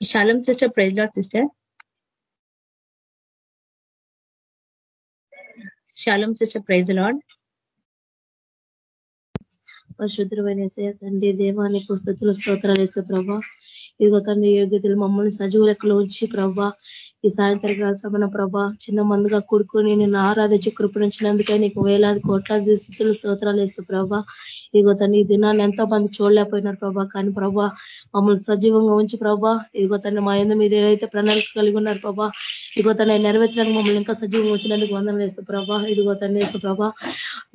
Shalom sister praise lord sister shalom sister praise lord పరిశుద్ధమైన తండ్రి దేవానికి స్థుతులు స్తోత్రాలు వేసే ప్రభా. ఇదిగో తండ్రి యోగ్యతలు మమ్మల్ని సజీవ లెక్కలో ఉంచి ప్రభా. ఈ సాయంత్రకాల సమన ప్రభా చిన్న మందుగా కూడుకుని నేను ఆరాధించి కృపణించినందుకే నీకు వేలాది కోట్లాది స్థితులు స్తోత్రాలు వేసు ప్రభా. ఇదిగో తను ఈ దినాన్ని ఎంతో మంది చూడలేకపోయినారు ప్రభా. కానీ ప్రభా మమ్మల్ని సజీవంగా ఉంచి ప్రభా ఇదిగో తను మా ఎందు మీరు ఏదైతే ప్రణాళిక కలిగి ఉన్నారు ప్రభా ఇదిగో తను నెరవేర్చడానికి మమ్మల్ని ఇంకా సజీవంగా ఉంచినందుకు వందన వేస్తూ ప్రభా. ఇదిగో తను వేసు ప్రభా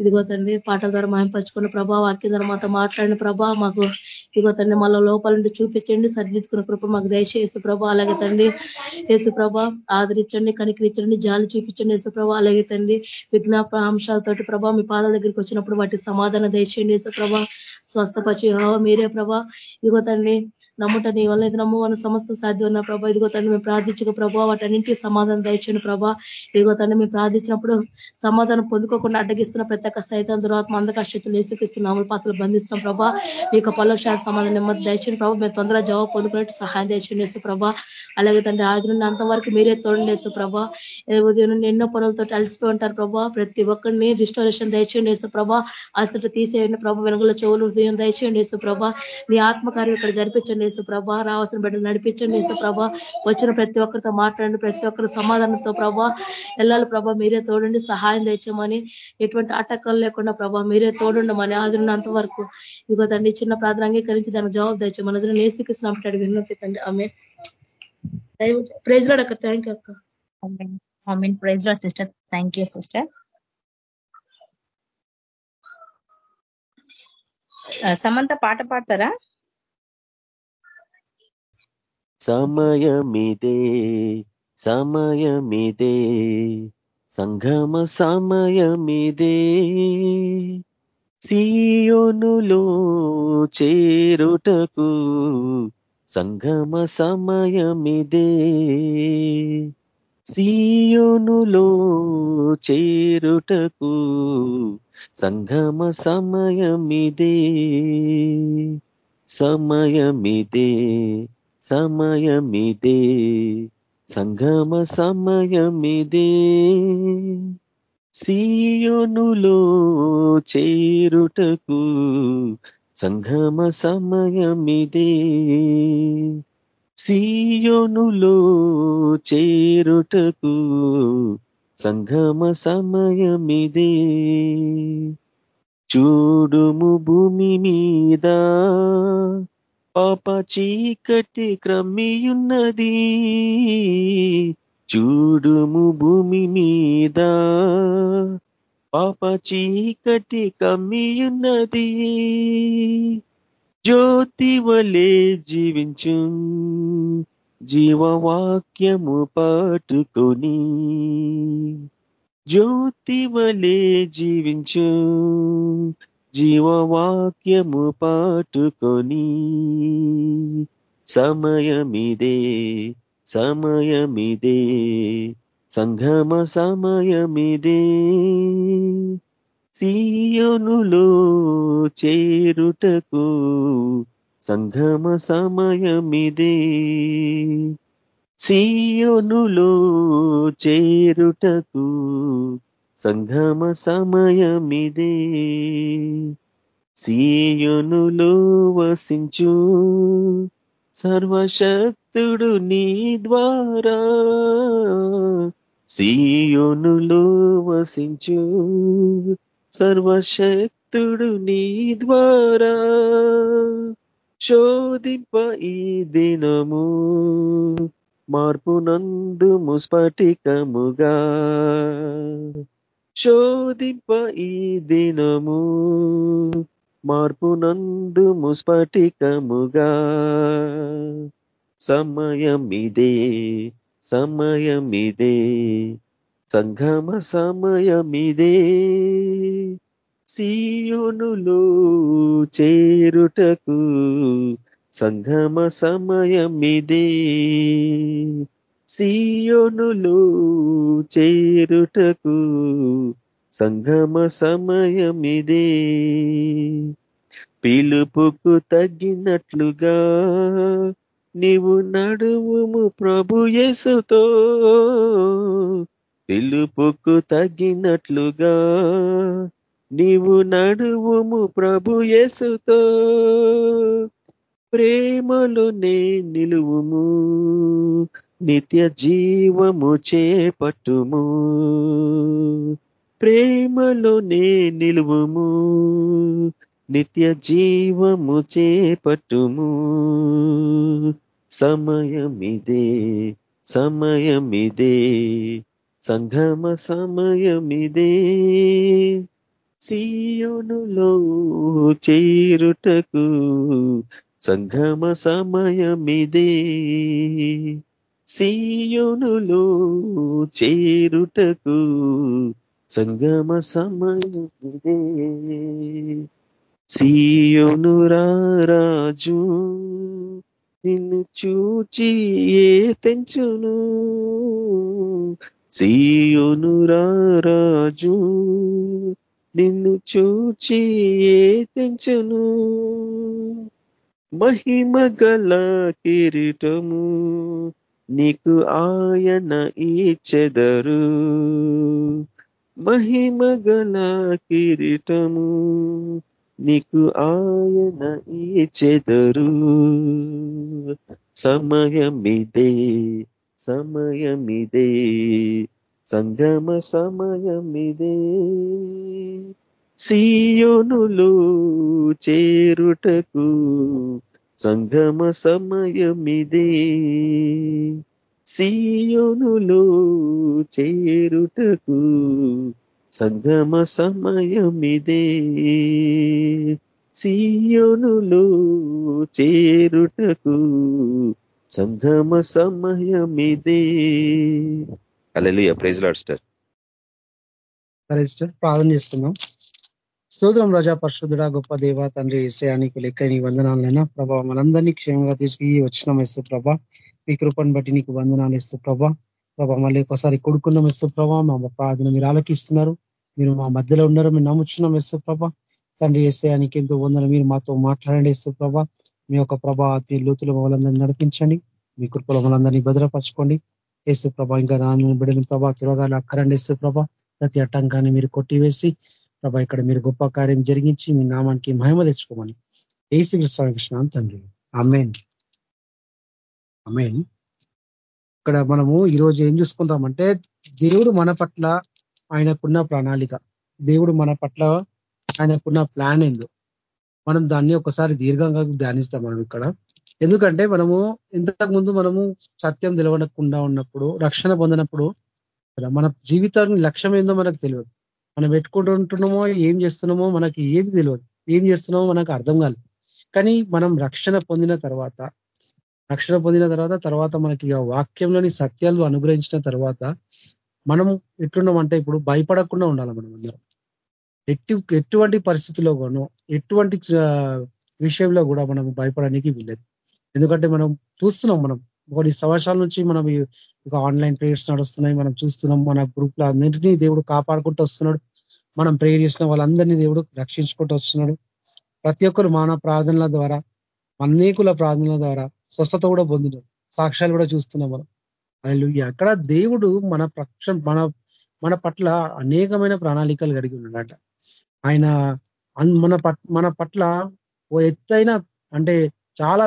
ఇదిగో తండ్రి పాటల ద్వారా మాయంపరుచుకున్న ప్రభా వాక్యం ద్వారా మాతో మాట్లాడిన ప్రభా మాకు ఇదిగో తండ్రి మళ్ళీ లోపల నుండి చూపించండి సరిదిద్దుకున్న కృప మాకు దయచేసి ప్రభా. అలాగే తండ్రి యేసు ప్రభా ఆదరించండి కనికరించండి జాలి చూపించండి యేసు ప్రభా. అలాగే తండ్రి విజ్ఞాప అంశాలతోటి ప్రభా మీ పాదాల దగ్గరికి వచ్చినప్పుడు వాటి సమాధానం దయచేయండి యేసు ప్రభా. స్వస్థపచి మీరే ప్రభా. ఇగో తండ్రి నమ్ముట నీ వల్ల ఇది నమ్ము సమస్త సాధ్యం ఉన్న ప్రభా ఇదిగో తండ్రి మేము ప్రార్థించక ప్రభావ వాటన్నింటికి సమాధానం దయచండి ప్రభా. ఇదిగో తండ్రి మేము ప్రార్థించినప్పుడు సమాధానం పొందుకోకుండా అడ్డగిస్తున్న ప్రతి ఒక్క సైతం దురాత్మ అందకశక్తులు వేసుకిస్తున్నాము పాత్రలు బంధిస్తున్నాం ప్రభా. మీ యొక్క పల్లక్షాల సమాధానం నెమ్మది దయచండి ప్రభా. మేము తొందరగా జవాబు పొందుకున్నట్టు సహాయం దయచండి వేసు ప్రభా. అలాగే తండ్రి ఆదిన నుండి అంతవరకు మీరే తోడండి వేస్తూ ప్రభా. ఉదయం నుండి ఎన్నో పనులతో అలసిపోయి ఉంటారు ప్రభా. ప్రతి ఒక్కరిని రిస్టోరేషన్ దయచేయండి వేసు ప్రభా. అసలు తీసేయండి ప్రభా. వెనుకల చెవులు హృదయం దయచేయండి వేసు ప్రభా. మీ ఆత్మకార్యం ఇక్కడ జరిపించండి యేసు ప్రభా రావాల్సిన బిడ్డలు నడిపించండి యేసు ప్రభా. వచ్చిన ప్రతి ఒక్కరితో మాట్లాడండి ప్రతి ఒక్కరి సమాధానంతో ప్రభా. వెళ్ళాలి ప్రభా మీరే తోడండి సహాయం తెచ్చమని ఎటువంటి ఆటకాలు లేకుండా ప్రభా మీరే తోడుండమని ఆదున్నంత వరకు. ఇదిగో తండ్రి చిన్న ప్రార్థన అంగీకరించి దానికి జవాబు తెచ్చామని అసలు నేసికిస్తున్నప్పుడు అడిగి విన్నట్టు తండ్రి. ఆమె ప్రైజ్ లాడ్ అక్క థ్యాంక్ యూ అక్క. Praise lord sister. Thank you sister. Samantha పాట పాడతారా? సమయమిదే సమయమిదే సంఘమ సమయమిదే. సీయోనులో చేరుటకు సంఘమ సమయమిదే. సీయోనులో చేరుటకు సంఘమ సమయమిదే. సమయమిదే. సమయమిదే. సంగమ సమయమిదే. సీయోనులో చేరుటకు సంగమ సమయమిదే. సీయోనులో చేరుటకు సంగమ సమయమిదే. చూడుము భూమి మీద పాప చీకటి క్రమియున్నది. చూడుము భూమి మీద. పాప చీకటి కమ్మియున్నది జ్యోతి వలే జీవించు. జీవవాక్యము పాటుకొని. జ్యోతి వలే జీవించు. జీవవాక్యము పాటుకొని సమయమిదే సమయమిదే సంఘమ సమయమిదే. సీయోనులో చేరుటకు సంఘమ సమయమిదే. సీయోనులో చేరుటకు సంగమ సమయమిదే. సీయునులో వసించు సర్వశక్తుడు నీ ద్వారా. సీయునులో వసించు సర్వశక్తుడు నీ ద్వారా. శోధింప ఈ దినము మార్పు నందు ముస్ఫటికముగా శోధింప ఈ దినము మార్పు నందు ముస్ఫటికముగా సమయమిదే సమయమిదే సంఘమ సమయమిదే. సీయోనులో చేరుటకు సంగమ సమయమిదే. సీయోనులు చేరుటకు సంగమ సమయమిదే. పిలుపుకు తగ్గినట్లుగా నీవు నడువుము ప్రభుయేసుతో పిలుపుకు తగ్గినట్లుగా నీవు నడువుము ప్రభు యేసుతో. ప్రేమలోనే నిలువుము. నిత్య జీవము చేపట్టుము. ప్రేమలోనే నిలువుము. నిత్య జీవము చేపట్టుము. సమయమిదే సమయమిదే సంఘమ సమయమిదే. సీయోనులో చేరుటకు సంఘమ సమయమిదే. సీయోనులో చేరుటకు సంగమ సమయమిదే. సీయోను రాజు నిన్ను చూచి ఏ తెంచును? సీయోను రాజు నిన్ను చూచి ఏ తెంచును? మహిమ గల కిరీటము నీకు ఆయన ఇచ్చెదరు. మహిమ గల కిరీటము నీకు ఆయన చెదరు సమయమిదే సమయమిదే సంగమ సమయమిదే. సీయోనులు చేరుటకు సంగమ సమయమిదే. సీయోనులో చేరుటకు సంగమ సమయమిదే. సీయోనులో చేరుటకు సంగమ సమయమిదే. అలెలుయ ప్రైజ్ లాడ్ స్టార్ సరే సిస్టర్ ప్రార్థన చేసుకుందాం స్తోత్రం రజా పరిశుద్ధుడ గొప్ప దేవ తండ్రి ఏసయానికి లెక్క నీ వందనాలైనా. ప్రభా మనందరినీ క్షేమంగా తీసుకు వచ్చిన ఇస్తూ ప్రభా. మీ కృపను బట్టి నీకు వందనాలు ఇస్తూ ప్రభా. ప్రభా మళ్ళీ ఒకసారి కొడుకున్నాం ఇస్తూ ప్రభా. మా ప్రార్థన మీరు ఆలకిస్తున్నారు. మీరు మా మధ్యలో ఉన్నారు మీరు నమ్ముచున్నాం ఇస్తూ ప్రభా. తండ్రి ఏసయానికి ఎంతో వందన మీరు మాతో మాట్లాడండి ఇస్తూ ప్రభా. మీ యొక్క ప్రభా ఆత్మీయ లోతులు మమ్మల్ందరినీ నడిపించండి. మీ కృపలో మనందరినీ భద్రపరచుకోండి. ఏసు ప్రభా ఇంకా నాన్న బిడ్డని ప్రభా త్వరగా అక్కరండి ఇస్తూ ప్రభా. ప్రతి అట్టంకాన్ని మీరు కొట్టివేసి ప్రభా ఇక్కడ మీరు గొప్ప కార్యం జరిగించి మీ నామానికి మహిమ తెచ్చుకోమని ఏసు కృష్ణ తండ్రి. అమేన్ అమేన్ ఇక్కడ మనము ఈరోజు ఏం చూసుకుంటామంటే దేవుడు మన పట్ల ఆయనకున్న ప్రణాళిక. దేవుడు మన పట్ల ఆయనకున్న ప్లాన్ ఏందో. మనం దాన్ని ఒకసారి దీర్ఘంగా ధ్యానిస్తాం మనం ఇక్కడ. ఎందుకంటే మనము ఇంతకు ముందు మనము సత్యం తెలవనకుండా ఉన్నప్పుడు రక్షణ పొందినప్పుడు మన జీవితాన్ని లక్ష్యం ఏందో మనకు తెలియదు. మనం పెట్టుకుంటుంటున్నామో ఏం చేస్తున్నామో మనకి ఏది తెలియదు ఏం చేస్తున్నామో మనకు అర్థం కాలేదు. కానీ మనం రక్షణ పొందిన తర్వాత రక్షణ పొందిన తర్వాత తర్వాత మనకి వాక్యంలోని సత్యాలు అనుగ్రహించిన తర్వాత మనం ఎట్లున్నామంటే ఇప్పుడు భయపడకుండా ఉండాలి మనం అందరం. ఎట్టి ఎటువంటి పరిస్థితిలో కూడా ఎటువంటి విషయంలో కూడా మనం భయపడడానికి వీల్లేదు. ఎందుకంటే మనం చూస్తున్నాం మనం. కొన్ని సంవత్సరాల నుంచి మనం ఇక ఆన్లైన్ ప్రేయర్స్ నడుస్తున్నాయి మనం చూస్తున్నాం మన గ్రూప్లో అన్నింటినీ దేవుడు కాపాడుకుంటూ వస్తున్నాడు. మనం ప్రేయర్ చేసిన వాళ్ళందరినీ దేవుడు రక్షించుకుంటూ వస్తున్నాడు. ప్రతి ఒక్కరు మానవ ప్రార్థనల ద్వారా అనేకుల ప్రార్థనల ద్వారా స్వస్థత కూడా పొందినాడు సాక్ష్యాలు కూడా చూస్తున్నాం మనం. వాళ్ళు ఎక్కడ దేవుడు మన పక్షం మన మన పట్ల అనేకమైన ప్రణాళికలు కలిగి ఉన్నాడట. ఆయన మన మన పట్ల ఓ ఎత్తైన అంటే చాలా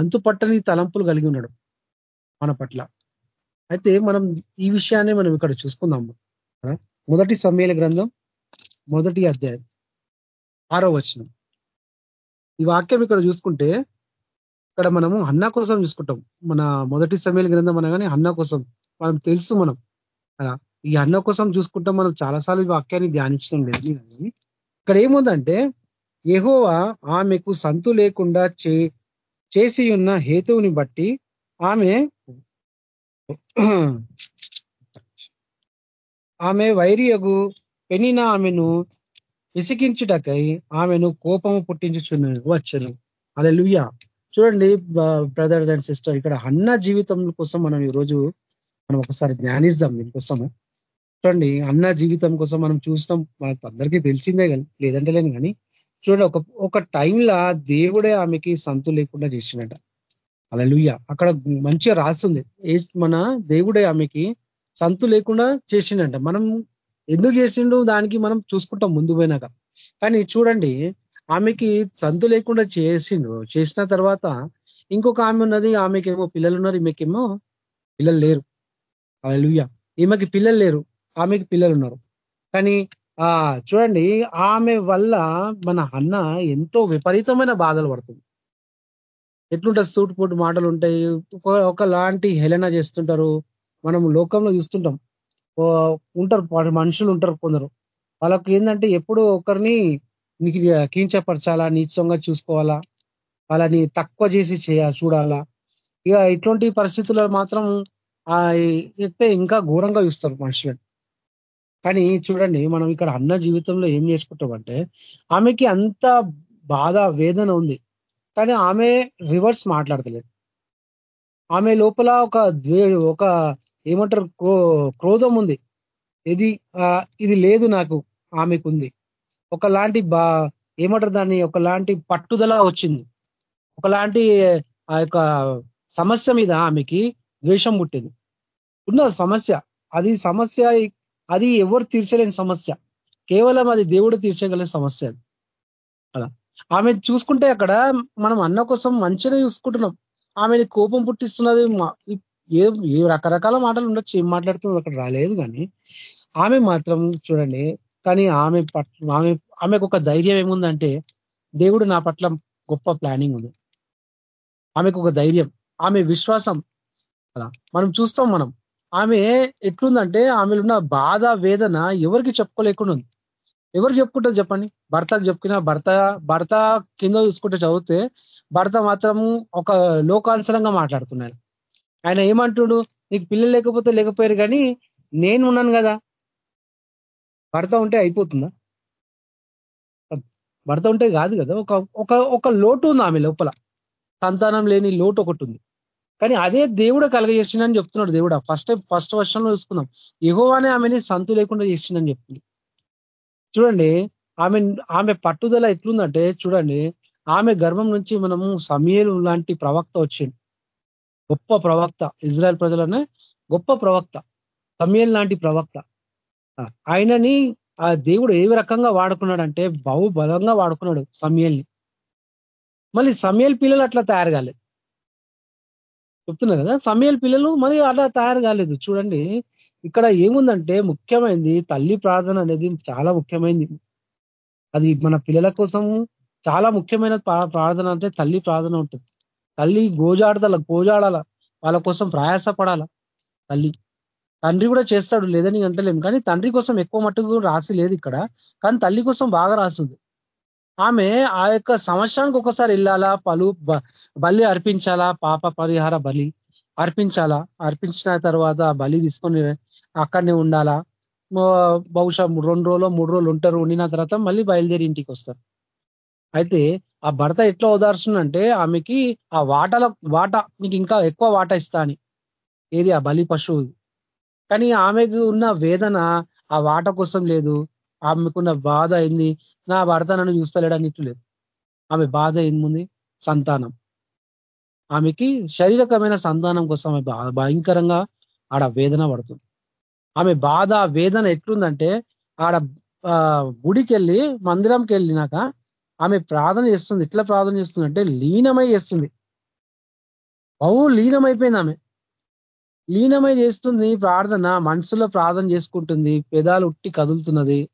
అంతుపట్టని తలంపులు కలిగి ఉన్నాడు మన పట్ల. అయితే మనం ఈ విషయాన్ని మనం ఇక్కడ చూసుకుందాం. మొదటి సమ్మేళ గ్రంథం మొదటి అధ్యాయం ఆరో వచనం. ఈ వాక్యం ఇక్కడ చూసుకుంటే ఇక్కడ మనము అన్న కోసం చూసుకుంటాం. మన మొదటి సమయాల గ్రంథం అనగానే అన్న కోసం. మనం తెలుసు మనం. అలా ఈ అన్న కోసం చూసుకుంటాం మనం. చాలాసార్లు ఈ వాక్యాన్ని ధ్యానించడం లేదు కానీ. ఇక్కడ ఏముందంటే ఎహోవా ఆమెకు సంతు లేకుండా చేసి ఉన్న హేతువుని బట్టి ఆమె ఆమె వైరియగు పెనిన ఆమెను విసిగించుటకై ఆమెను కోపము పుట్టించుచున్న వచ్చను. అలా చూడండి బ్రదర్ అండ్ సిస్టర్ ఇక్కడ అన్న జీవితం కోసం మనం ఈరోజు మనం ఒకసారి ధ్యానిస్తాం దీనికోసము. చూడండి అన్న జీవితం కోసం మనం చూసినాం మనకు అందరికీ తెలిసిందే కానీ లేదంటే లేని కానీ. చూడండి ఒక ఒక టైంలా దేవుడే ఆమెకి సంతు లేకుండా చేసినట. అలా అక్కడ మంచిగా రాస్తుంది. మన దేవుడే ఆమెకి సంతు లేకుండా చేసిండంట. మనం ఎందుకు చేసిండు? దానికి మనం చూసుకుంటాం ముందు పోయినాక. కానీ చూడండి ఆమెకి సంతు లేకుండా చేసిండు. చేసిన తర్వాత ఇంకొక ఆమె ఉన్నది ఆమెకేమో పిల్లలు ఉన్నారు ఈమెకేమో పిల్లలు లేరు. అలలుయ్య ఈమెకి పిల్లలు లేరు ఆమెకి పిల్లలు ఉన్నారు. కానీ ఆ చూడండి ఆమె వల్ల మన అన్న ఎంతో విపరీతమైన బాధలు పడుతుంది. ఎట్లుంటుంది? పూట్ మాటలు ఉంటాయి ఒకలాంటి హేళన చేస్తుంటారు. మనం లోకంలో చూస్తుంటాం. ఉంటారు మనుషులు ఉంటారు కొందరు. వాళ్ళకి ఏంటంటే ఎప్పుడు ఒకరిని నీకు కించపరచాలా నీచంగా చూసుకోవాలా వాళ్ళని తక్కువ చేసి చేయాలి చూడాలా. ఇక ఇటువంటి పరిస్థితుల్లో మాత్రం అయితే ఇంకా ఘోరంగా చూస్తారు మనుషులని. కానీ చూడండి మనం ఇక్కడ అన్న జీవితంలో ఏం చేసుకుంటామంటే ఆమెకి అంత బాధ వేదన ఉంది. కానీ ఆమె రివర్స్ మాట్లాడతలేదు. ఆమె లోపల ఒక ద్వే ఒక ఏమంటారు? క్రోధం ఉంది. ఇది ఇది లేదు నాకు ఆమెకుంది. ఒకలాంటి బా ఏమంటారు దాన్ని? ఒకలాంటి పట్టుదల వచ్చింది. ఒకలాంటి ఆ యొక్క సమస్య మీద ఆమెకి ద్వేషం పుట్టింది. ఉన్న సమస్య అది సమస్య అది ఎవరు తీర్చలేని సమస్య. కేవలం అది దేవుడు తీర్చగల సమస్య అలా ఆమె చూసుకుంటే అక్కడ మనం అన్న కోసం మంచిగా చూసుకుంటున్నాం. ఆమెని కోపం పుట్టిస్తున్నది ఏ ఏ రకరకాల మాటలు ఉండొచ్చు ఏం మాట్లాడుతుంది అక్కడ రాలేదు కానీ ఆమె మాత్రం చూడండి కానీ ఆమె పట్ల ఆమె ఆమెకు ఒక ధైర్యం ఏముందంటే దేవుడు నా పట్ల గొప్ప ప్లానింగ్ ఉంది. ఆమెకు ఒక ధైర్యం ఆమె విశ్వాసం అలా మనం చూస్తాం మనం ఆమె ఎట్లుందంటే ఆమెలో ఉన్న బాధ వేదన ఎవరికి చెప్పుకోలేకుండా ఉంది. ఎవరు చెప్పుకుంటారు చెప్పండి? భర్తకు చెప్పుకున్న భర్త భర్త కింద చూసుకుంటే చదివితే భర్త మాత్రం ఒక లోకానుసరంగా మాట్లాడుతున్నారు. ఆయన ఏమంటుడు? నీకు పిల్లలు లేకపోతే లేకపోయారు కానీ నేను ఉన్నాను కదా. భర్త ఉంటే అయిపోతుందా? భర్త ఉంటే కాదు కదా. ఒక ఒక ఒక లోటు ఉంది ఆమె లోపల. సంతానం లేని లోటు ఒకటి ఉంది. కానీ అదే దేవుడు కలగజేసిండని చెప్తున్నాడు దేవుడు. ఫస్ట్ ఫస్ట్ వర్షంలో చూసుకుందాం. ఎగోవానే ఆమెని సంతు లేకుండా చేసిండని చెప్తుంది. చూడండి ఆమె ఆమె పట్టుదల ఎట్లుందంటే చూడండి ఆమె గర్భం నుంచి మనము సమీరు లాంటి ప్రవక్త వచ్చిండు. గొప్ప ప్రవక్త ఇజ్రాయల్ ప్రజలనే గొప్ప ప్రవక్త సమయల్ లాంటి ప్రవక్త ఆయనని ఆ దేవుడు ఏ రకంగా వాడుకున్నాడంటే బహుబలంగా వాడుకున్నాడు సమయల్ని. మళ్ళీ సమయల్ పిల్లలు అట్లా తయారు కాలేదు. చెప్తున్నా కదా సమయల్ పిల్లలు మరి అట్లా తయారు కాలేదు. చూడండి ఇక్కడ ఏముందంటే ముఖ్యమైనది తల్లి ప్రార్థన అనేది చాలా ముఖ్యమైనది అది మన పిల్లల కోసం చాలా ముఖ్యమైన ప్రార్థన అంటే తల్లి ప్రార్థన ఉంటుంది. తల్లి గోజాడదల గోజాడాల? వాళ్ళ కోసం ప్రయాస పడాల తల్లి తండ్రి కూడా చేస్తాడు లేదని అంటలేము కానీ తండ్రి కోసం ఎక్కువ మట్టుకు రాసి లేదు ఇక్కడ. కానీ తల్లి కోసం బాగా రాసింది. ఆమె ఆ యొక్క సంవత్సరానికి ఒకసారి వెళ్ళాలా? పలు బలి అర్పించాలా? పాప పరిహార బలి అర్పించాలా? అర్పించిన తర్వాత బలి తీసుకొని అక్కడనే ఉండాలా? బహుశా రెండు రోజులు మూడు రోజులు ఉంటారు ఉండిన తర్వాత మళ్ళీ బయలుదేరి ఇంటికి వస్తారు. అయితే ఆ భర్త ఎట్లా ఓదార్చుందంటే ఆమెకి ఆ వాటల వాట నీకు ఇంకా ఎక్కువ వాట ఇస్తా అని. ఏది? ఆ బలి పశువు. కానీ ఆమెకు ఉన్న వేదన ఆ వాట కోసం లేదు. ఆమెకున్న బాధ అయింది నా భర్త నన్ను చూస్తలేడని లేదు ఆమె బాధ ఏముంది? సంతానం. ఆమెకి శారీరకమైన సంతానం కోసం ఆమె భయంకరంగా ఆడ వేదన పడుతుంది. ఆమె బాధ వేదన ఎట్లుందంటే ఆడ గుడికి వెళ్ళి మందిరంకి వెళ్ళినాక ఆమె ప్రార్థన చేస్తుంది. ఎట్లా ప్రార్థన చేస్తుంది అంటే లీనమై చేస్తుంది. బహు లీనమైపోయింది ఆమె. లీనమై చేస్తుంది ప్రార్థన మనసులో ప్రార్థన చేసుకుంటుంది. పెదాలు ఉట్టి కదులుతున్నది.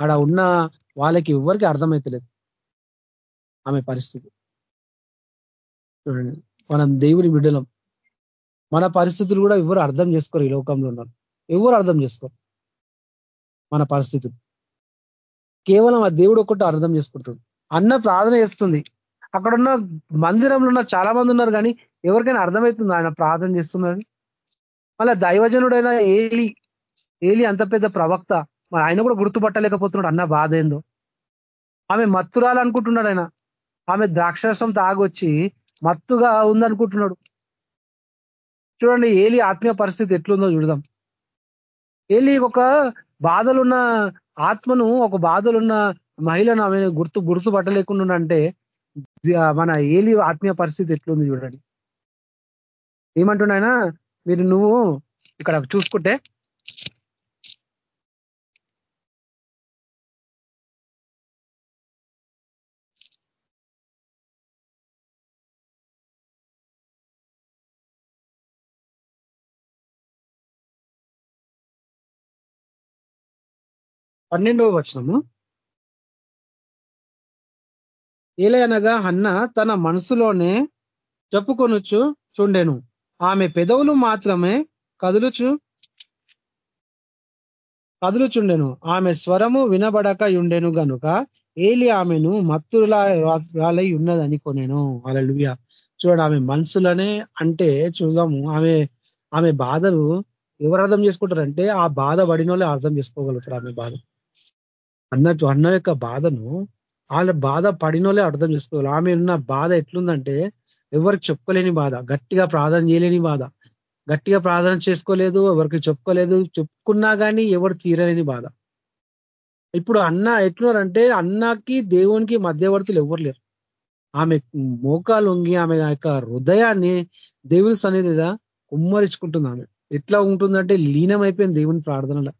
ఆడ ఉన్న వాళ్ళకి ఎవరికి అర్థమవుతలేదు ఆమె పరిస్థితి. చూడండి. మనం దేవుని బిడ్డలం. మన పరిస్థితులు కూడా ఎవరు అర్థం చేసుకోరు ఈ లోకంలో ఉన్నారు. ఎవరు అర్థం చేసుకోరు మన పరిస్థితులు? కేవలం ఆ దేవుడు ఒక్కటి అర్థం చేసుకుంటాడు. అన్న ప్రార్థన చేస్తుంది. అక్కడున్న మందిరంలో ఉన్న చాలా మంది ఉన్నారు కానీ ఎవరికైనా అర్థమవుతుంది ఆయన ప్రార్థన చేస్తున్నది? మళ్ళీ దైవజనుడైన ఏలి ఏలి అంత పెద్ద ప్రవక్త. మరి ఆయన కూడా గుర్తుపట్టలేకపోతున్నాడు అన్న బాధ ఏందో. ఆమె మత్తురాలు అనుకుంటున్నాడు ఆయన. ఆమె ద్రాక్షరసం తాగొచ్చి మత్తుగా ఉందనుకుంటున్నాడు. చూడండి ఏలి ఆత్మీయ పరిస్థితి ఎట్లుందో చూడదాం. ఏలి ఒక బాధలున్న ఆత్మను ఒక బాధలున్న మహిళను ఆమె గుర్తు గుర్తుపట్టలేకుండా అంటే మన ఏలి ఆత్మీయ పరిస్థితి ఎట్లుంది చూడండి. ఏమంటున్నాయన మీరు నువ్వు ఇక్కడ చూసుకుంటే పన్నెండవ వచనము. ఏలయనగా అన్న తన మనసులోనే చెప్పుకొనొచ్చు చూండెను. ఆమె పెదవులు మాత్రమే కదులుచు కదులుచుండెను. ఆమె స్వరము వినబడక ఉండెను గనుక ఏలి ఆమెను మత్తులై ఉన్నదని కొనేను. అలలుయ చూడండి ఆమె మనసులనే అంటే చూద్దాము. ఆమె ఆమె బాధలు ఎవరు అర్థం చేసుకుంటారంటే ఆ బాధ పడిన వాళ్ళే అర్థం చేసుకోగలుగుతారు ఆమె బాధ. అన్నట్టు అన్న యొక్క బాధను వాళ్ళ బాధ పడినోలే అర్థం చేసుకోవాలి. ఆమె ఉన్న బాధ ఎట్లుందంటే ఎవరికి చెప్పుకోలేని బాధ గట్టిగా ప్రార్థన చేయలేని బాధ. గట్టిగా ప్రార్థన చేసుకోలేదు ఎవరికి చెప్పుకోలేదు చెప్పుకున్నా కానీ ఎవరు తీరలేని బాధ. ఇప్పుడు అన్న ఎట్లున్నారంటే అన్నకి దేవునికి మధ్యవర్తులు ఎవరు లేరు. ఆమె మోకాలు వంగి ఆమె యొక్క హృదయాన్ని దేవుని సన్నిధిగా కుమ్మరించుకుంటుంది ఆమె. ఎట్లా ఉంటుందంటే లీనమైపోయింది దేవుని ప్రార్థనలో.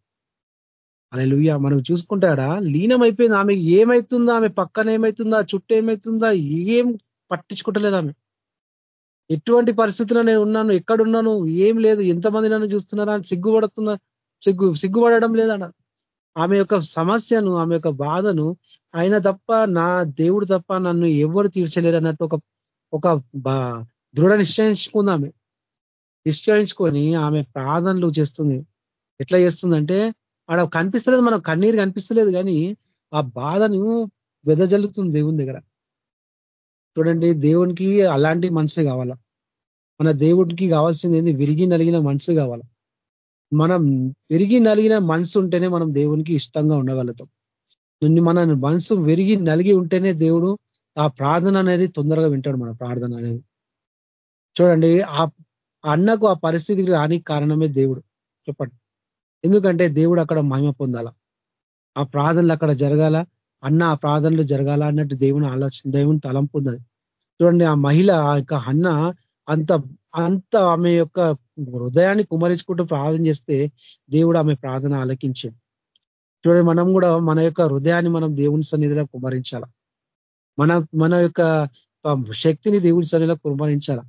అలా మనం చూసుకుంటాడా లీనమైపోయింది ఆమె. ఏమవుతుందా ఆమె పక్కన ఏమవుతుందా చుట్టూ ఏమవుతుందా ఏం పట్టించుకుంటలేదు ఆమె. ఎటువంటి పరిస్థితుల్లో నేను ఉన్నాను? ఎక్కడున్నాను? ఏం లేదు. ఎంతమంది నన్ను చూస్తున్నారా? అని సిగ్గుపడుతున్నా సిగ్గు సిగ్గుపడడం లేదన్న ఆమె యొక్క సమస్యను ఆమె యొక్క బాధను ఆయన తప్ప నా దేవుడు తప్ప నన్ను ఎవరు తీర్చలేరు అన్నట్టు ఒక ఒక దృఢ నిశ్చయించుకుంది ఆమె. నిశ్చయించుకొని ఆమె ప్రార్థనలు చేస్తుంది. ఎట్లా చేస్తుందంటే ఆడ కనిపిస్తలేదు మనం కన్నీరు కనిపిస్తలేదు కానీ ఆ బాధను వెదజల్లుతుంది దేవుని దగ్గర. చూడండి దేవునికి అలాంటి మనసే కావాలా? మన దేవుడికి కావాల్సింది ఏంది? విరిగి నలిగిన మనసు కావాలా? మనం విరిగి నలిగిన మనసు ఉంటేనే మనం దేవునికి ఇష్టంగా ఉండగలుగుతాం. మన మనసు విరిగి నలిగి ఉంటేనే దేవుడు ఆ ప్రార్థన అనేది తొందరగా వింటాడు మన ప్రార్థన అనేది. చూడండి ఆ అన్నకు ఆ పరిస్థితికి రానికి కారణమే దేవుడు. చెప్పండి. ఎందుకంటే దేవుడు అక్కడ మహిమ పొందాల. ఆ ప్రార్థనలు అక్కడ జరగాల. అన్న ఆ ప్రార్థనలు జరగాల అన్నట్టు దేవుని ఆలోచన దేవుని తలంపు ఉన్నది. చూడండి ఆ మహిళ ఆ యొక్క అన్న అంత అంత ఆమె యొక్క హృదయాన్ని కుమరించుకుంటూ ప్రార్థన చేస్తే దేవుడు ఆమె ప్రార్థన ఆలకించాడు. చూడండి మనం కూడా మన యొక్క హృదయాన్ని మనం దేవుని సన్నిధిలో కుమరించాల. మన మన యొక్క శక్తిని దేవుని సన్నిధిలో కుమరించాల.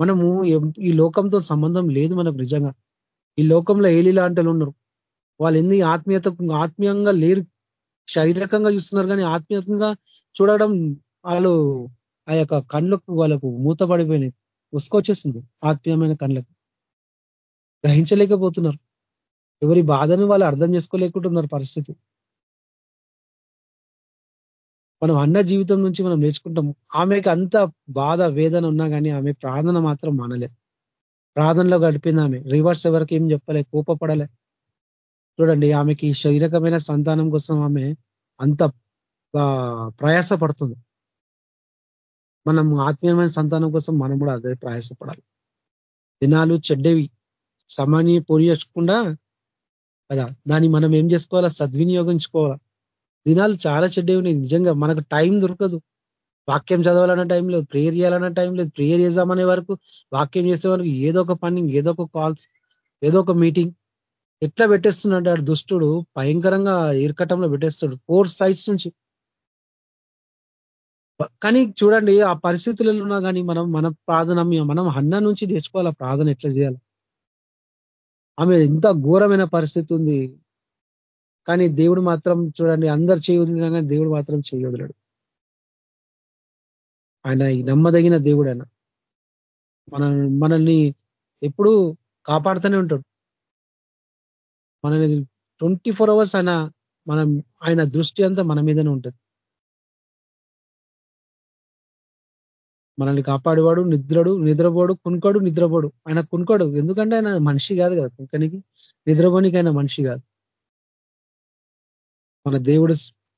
మనము ఈ లోకంతో సంబంధం లేదు మనకు నిజంగా. ఈ లోకంలో ఏలి లాంటలు ఉన్నారు. వాళ్ళు ఎన్ని ఆత్మీయత ఆత్మీయంగా లేరు. శారీరకంగా చూస్తున్నారు కానీ ఆత్మీయంగా చూడడం వాళ్ళు ఆ యొక్క కళ్ళకు వాళ్ళకు మూతపడిపోయినాయి. ఉసుకొచ్చేస్తుంది ఆత్మీయమైన కళ్ళకు. గ్రహించలేకపోతున్నారు. ఎవరి బాధను వాళ్ళు అర్థం చేసుకోలేకుంటున్నారు పరిస్థితి. మనం అన్న జీవితం నుంచి మనం నేర్చుకుంటాం ఆమెకి అంత బాధ వేదన ఉన్నా కానీ ఆమె ప్రార్థన మాత్రం మానలేదు. ప్రార్థనలో గడిపింది ఆమె. రివర్స్ ఎవరికి ఏం చెప్పలే కోపపడలే. చూడండి ఆమెకి శరీరకమైన సంతానం కోసం ఆమె అంత ప్రయాస పడుతుంది మనం ఆత్మీయమైన సంతానం కోసం మనం కూడా అదే ప్రయాసపడాలి. దినాలు చెడ్డవి. సమయాన్ని పొరియకుండా కదా దాన్ని మనం ఏం చేసుకోవాలా? సద్వినియోగించుకోవాలా? దినాలు చాలా చెడ్డవి ఉన్నాయి. నిజంగా మనకు టైం దొరకదు. వాక్యం చదవాలన్న టైం లేదు ప్రేయర్ చేయాలన్న టైం లేదు. ప్రేయర్ చేద్దామనే వరకు వాక్యం చేసే వరకు ఏదో ఒక పని ఏదో ఒక కాల్స్ ఏదో ఒక మీటింగ్ ఎట్లా పెట్టేస్తున్నాడు ఆడు దుష్టుడు భయంకరంగా ఇరకటంలో పెట్టేస్తాడు. ఫోర్ సైడ్స్ నుంచి. కానీ చూడండి ఆ పరిస్థితులలో ఉన్నా కానీ మనం మన ప్రార్థన మనం అన్న నుంచి నేర్చుకోవాలి? ప్రార్థన ఎట్లా చేయాలి? ఆమె ఎంత ఘోరమైన పరిస్థితి ఉంది. కానీ దేవుడు మాత్రం చూడండి అందరు చేయొదిలినా కానీ దేవుడు మాత్రం చేయొదలడు ఆయన నమ్మదగిన దేవుడు ఆయన మన మనల్ని ఎప్పుడు కాపాడుతూనే ఉంటాడు. మనల్ని ట్వంటీ ఫోర్ అవర్స్ ఆయన మనం ఆయన దృష్టి అంతా మన మీదనే ఉంటుంది. మనల్ని కాపాడేవాడు నిద్రడు నిద్రపోడు కునుకోడు నిద్రపోడు. ఆయన కునుకోడు. ఎందుకంటే ఆయన మనిషి కాదు కదా కునుకనికి. నిద్రపోనికి ఆయన మనిషి కాదు. మన దేవుడు